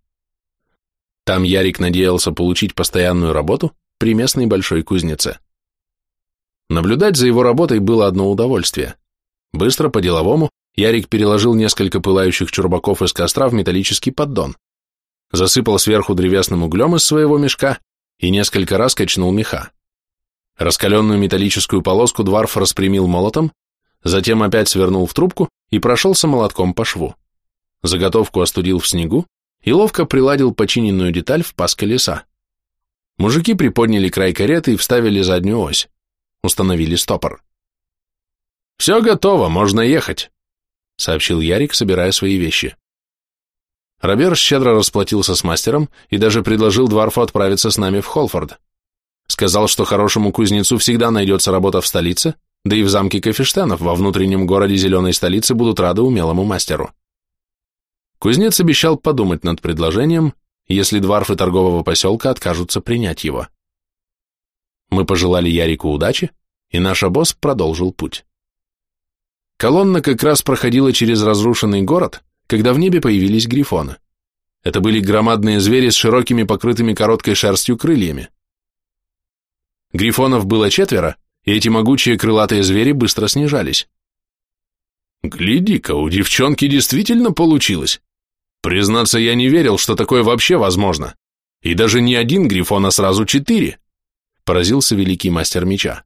Там Ярик надеялся получить постоянную работу при местной большой кузнице. Наблюдать за его работой было одно удовольствие. Быстро, по-деловому, Ярик переложил несколько пылающих чурбаков из костра в металлический поддон, засыпал сверху древесным углем из своего мешка и несколько раз качнул меха. Раскаленную металлическую полоску Дварф распрямил молотом, затем опять свернул в трубку и прошелся молотком по шву. Заготовку остудил в снегу и ловко приладил починенную деталь в паз колеса. Мужики приподняли край кареты и вставили заднюю ось установили стопор. «Все готово, можно ехать», — сообщил Ярик, собирая свои вещи. Робер щедро расплатился с мастером и даже предложил Дварфу отправиться с нами в Холфорд. Сказал, что хорошему кузнецу всегда найдется работа в столице, да и в замке Кафештенов во внутреннем городе зеленой столицы будут рады умелому мастеру. Кузнец обещал подумать над предложением, если дворфы торгового поселка откажутся принять его. Мы пожелали Ярику удачи, и наш обоз продолжил путь. Колонна как раз проходила через разрушенный город, когда в небе появились грифоны. Это были громадные звери с широкими покрытыми короткой шерстью крыльями. Грифонов было четверо, и эти могучие крылатые звери быстро снижались. Гляди-ка, у девчонки действительно получилось. Признаться, я не верил, что такое вообще возможно. И даже не один грифон, а сразу четыре. Поразился великий мастер меча.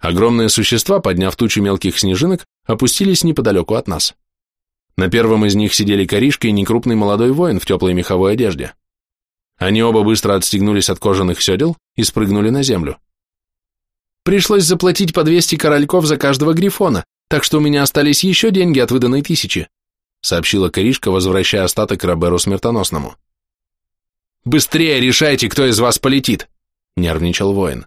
Огромные существа, подняв тучу мелких снежинок, опустились неподалеку от нас. На первом из них сидели коришка и некрупный молодой воин в теплой меховой одежде. Они оба быстро отстегнулись от кожаных седел и спрыгнули на землю. Пришлось заплатить по 200 корольков за каждого грифона, так что у меня остались еще деньги от выданной тысячи, сообщила Коришка, возвращая остаток Роберу Смертоносному. «Быстрее решайте, кто из вас полетит!» — нервничал воин.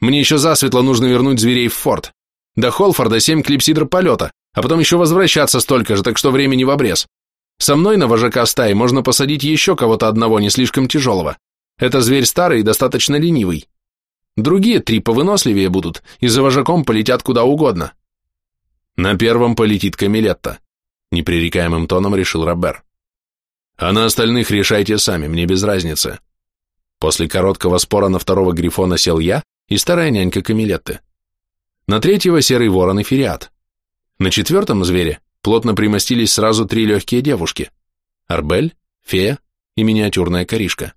«Мне еще засветло нужно вернуть зверей в форт. До Холфорда семь клипсидр полета, а потом еще возвращаться столько же, так что времени в обрез. Со мной на вожака стаи можно посадить еще кого-то одного, не слишком тяжелого. Это зверь старый и достаточно ленивый. Другие три повыносливее будут, и за вожаком полетят куда угодно. На первом полетит Камилетта, непререкаемым тоном решил Робер. А на остальных решайте сами, мне без разницы. После короткого спора на второго грифона сел я и старая нянька Камилетты. На третьего серый ворон и фериат. На четвертом звере плотно примостились сразу три легкие девушки. Арбель, фея и миниатюрная коришка.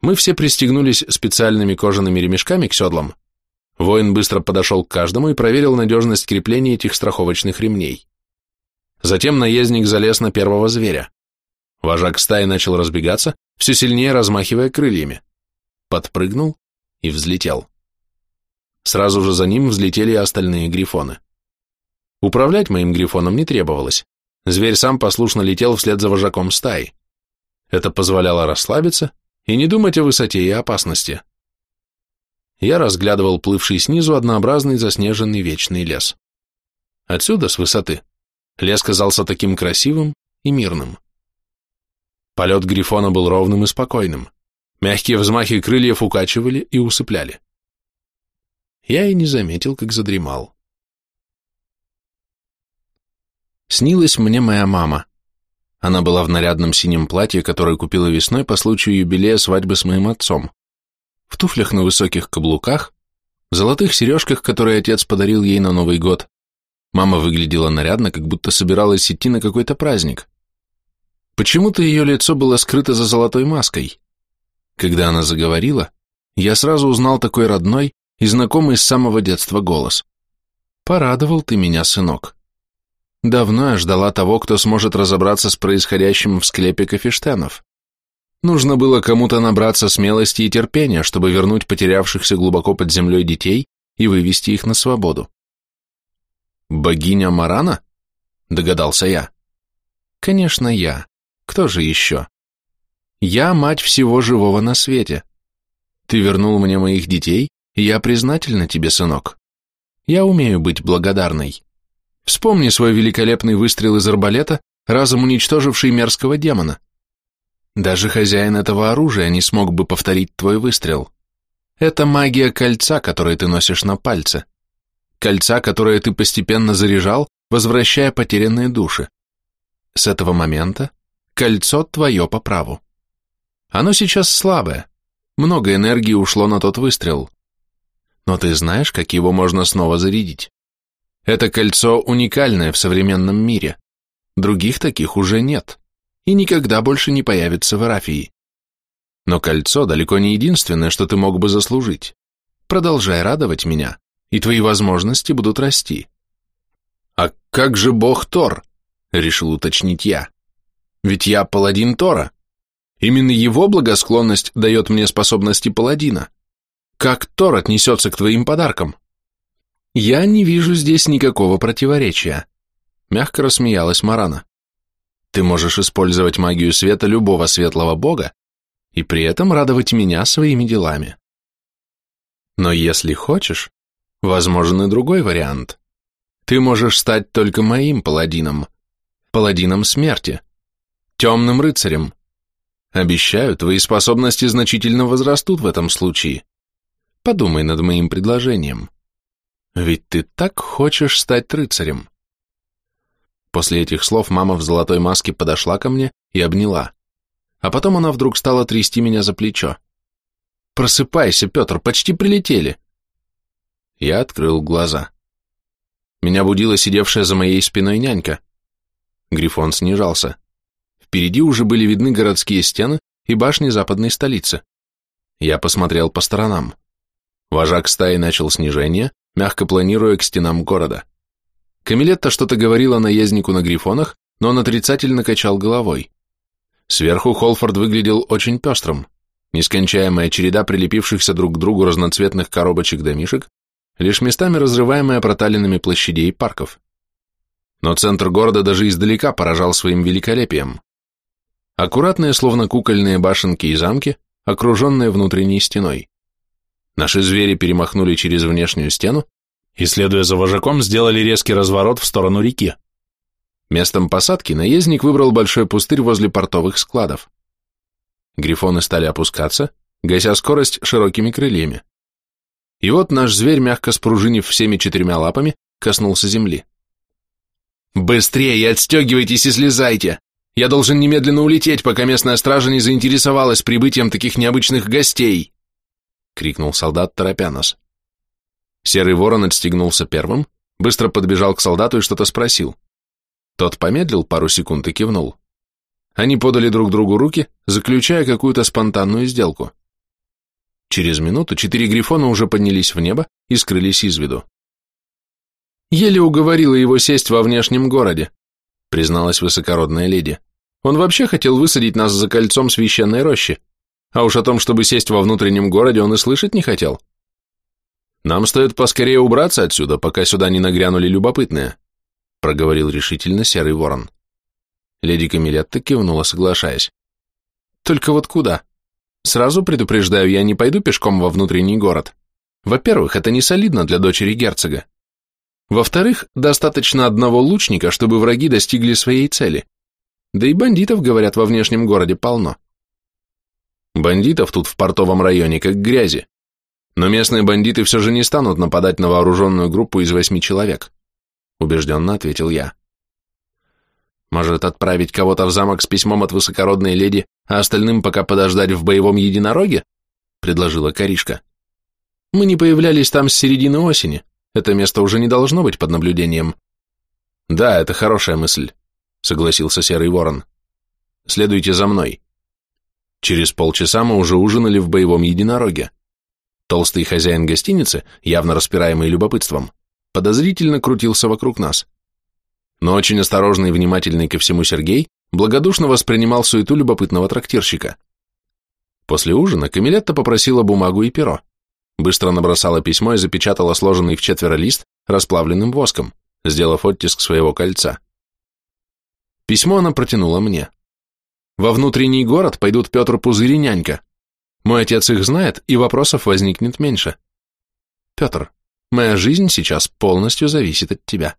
Мы все пристегнулись специальными кожаными ремешками к седлам. Воин быстро подошел к каждому и проверил надежность крепления этих страховочных ремней. Затем наездник залез на первого зверя. Вожак стаи начал разбегаться, все сильнее размахивая крыльями. Подпрыгнул и взлетел. Сразу же за ним взлетели остальные грифоны. Управлять моим грифоном не требовалось. Зверь сам послушно летел вслед за вожаком стаи. Это позволяло расслабиться и не думать о высоте и опасности. Я разглядывал плывший снизу однообразный заснеженный вечный лес. Отсюда, с высоты, лес казался таким красивым и мирным. Полет Грифона был ровным и спокойным. Мягкие взмахи крыльев укачивали и усыпляли. Я и не заметил, как задремал. Снилась мне моя мама. Она была в нарядном синем платье, которое купила весной по случаю юбилея свадьбы с моим отцом. В туфлях на высоких каблуках, в золотых сережках, которые отец подарил ей на Новый год. Мама выглядела нарядно, как будто собиралась идти на какой-то праздник. Почему-то ее лицо было скрыто за золотой маской. Когда она заговорила, я сразу узнал такой родной и знакомый с самого детства голос. «Порадовал ты меня, сынок». Давно я ждала того, кто сможет разобраться с происходящим в склепе Кафештенов. Нужно было кому-то набраться смелости и терпения, чтобы вернуть потерявшихся глубоко под землей детей и вывести их на свободу. «Богиня Марана?» – догадался я. «Конечно, я. Кто же еще?» «Я мать всего живого на свете. Ты вернул мне моих детей, и я признательна тебе, сынок. Я умею быть благодарной». Вспомни свой великолепный выстрел из арбалета, разом уничтоживший мерзкого демона. Даже хозяин этого оружия не смог бы повторить твой выстрел. Это магия кольца, которое ты носишь на пальце. Кольца, которое ты постепенно заряжал, возвращая потерянные души. С этого момента кольцо твое по праву. Оно сейчас слабое, много энергии ушло на тот выстрел. Но ты знаешь, как его можно снова зарядить? Это кольцо уникальное в современном мире. Других таких уже нет и никогда больше не появится в Арафии. Но кольцо далеко не единственное, что ты мог бы заслужить. Продолжай радовать меня, и твои возможности будут расти. А как же бог Тор? Решил уточнить я. Ведь я паладин Тора. Именно его благосклонность дает мне способности паладина. Как Тор отнесется к твоим подаркам? «Я не вижу здесь никакого противоречия», — мягко рассмеялась Марана. «Ты можешь использовать магию света любого светлого бога и при этом радовать меня своими делами. Но если хочешь, возможен и другой вариант. Ты можешь стать только моим паладином, паладином смерти, темным рыцарем. Обещаю, твои способности значительно возрастут в этом случае. Подумай над моим предложением». Ведь ты так хочешь стать рыцарем. После этих слов мама в золотой маске подошла ко мне и обняла. А потом она вдруг стала трясти меня за плечо. «Просыпайся, Петр, почти прилетели!» Я открыл глаза. Меня будила сидевшая за моей спиной нянька. Грифон снижался. Впереди уже были видны городские стены и башни западной столицы. Я посмотрел по сторонам. Вожак стаи начал снижение, мягко планируя к стенам города. Камилетта что-то говорила наезднику на грифонах, но он отрицательно качал головой. Сверху Холфорд выглядел очень пестрым. Нескончаемая череда прилепившихся друг к другу разноцветных коробочек-домишек, лишь местами разрываемая проталинами площадей и парков. Но центр города даже издалека поражал своим великолепием. Аккуратные, словно кукольные башенки и замки, окруженные внутренней стеной. Наши звери перемахнули через внешнюю стену и, следуя за вожаком, сделали резкий разворот в сторону реки. Местом посадки наездник выбрал большой пустырь возле портовых складов. Грифоны стали опускаться, гася скорость широкими крыльями. И вот наш зверь, мягко спружинив всеми четырьмя лапами, коснулся земли. «Быстрее, отстегивайтесь и слезайте! Я должен немедленно улететь, пока местная стража не заинтересовалась прибытием таких необычных гостей!» — крикнул солдат, торопя нас. Серый ворон отстегнулся первым, быстро подбежал к солдату и что-то спросил. Тот помедлил пару секунд и кивнул. Они подали друг другу руки, заключая какую-то спонтанную сделку. Через минуту четыре грифона уже поднялись в небо и скрылись из виду. Еле уговорила его сесть во внешнем городе, призналась высокородная леди. Он вообще хотел высадить нас за кольцом священной рощи, а уж о том, чтобы сесть во внутреннем городе, он и слышать не хотел. Нам стоит поскорее убраться отсюда, пока сюда не нагрянули любопытные, проговорил решительно серый ворон. Леди Камилетта кивнула, соглашаясь. Только вот куда? Сразу предупреждаю, я не пойду пешком во внутренний город. Во-первых, это не солидно для дочери герцога. Во-вторых, достаточно одного лучника, чтобы враги достигли своей цели. Да и бандитов, говорят, во внешнем городе полно. Бандитов тут в портовом районе как грязи. Но местные бандиты все же не станут нападать на вооруженную группу из восьми человек, убежденно ответил я. Может, отправить кого-то в замок с письмом от высокородной леди, а остальным пока подождать в боевом единороге? предложила Каришка. Мы не появлялись там с середины осени. Это место уже не должно быть под наблюдением. Да, это хорошая мысль, согласился Серый Ворон. Следуйте за мной. Через полчаса мы уже ужинали в боевом единороге. Толстый хозяин гостиницы, явно распираемый любопытством, подозрительно крутился вокруг нас. Но очень осторожный и внимательный ко всему Сергей благодушно воспринимал суету любопытного трактирщика. После ужина Камилетта попросила бумагу и перо. Быстро набросала письмо и запечатала сложенный в четверо лист расплавленным воском, сделав оттиск своего кольца. Письмо она протянула мне. Во внутренний город пойдут Петр Пузырь и нянька. Мой отец их знает, и вопросов возникнет меньше. Петр, моя жизнь сейчас полностью зависит от тебя.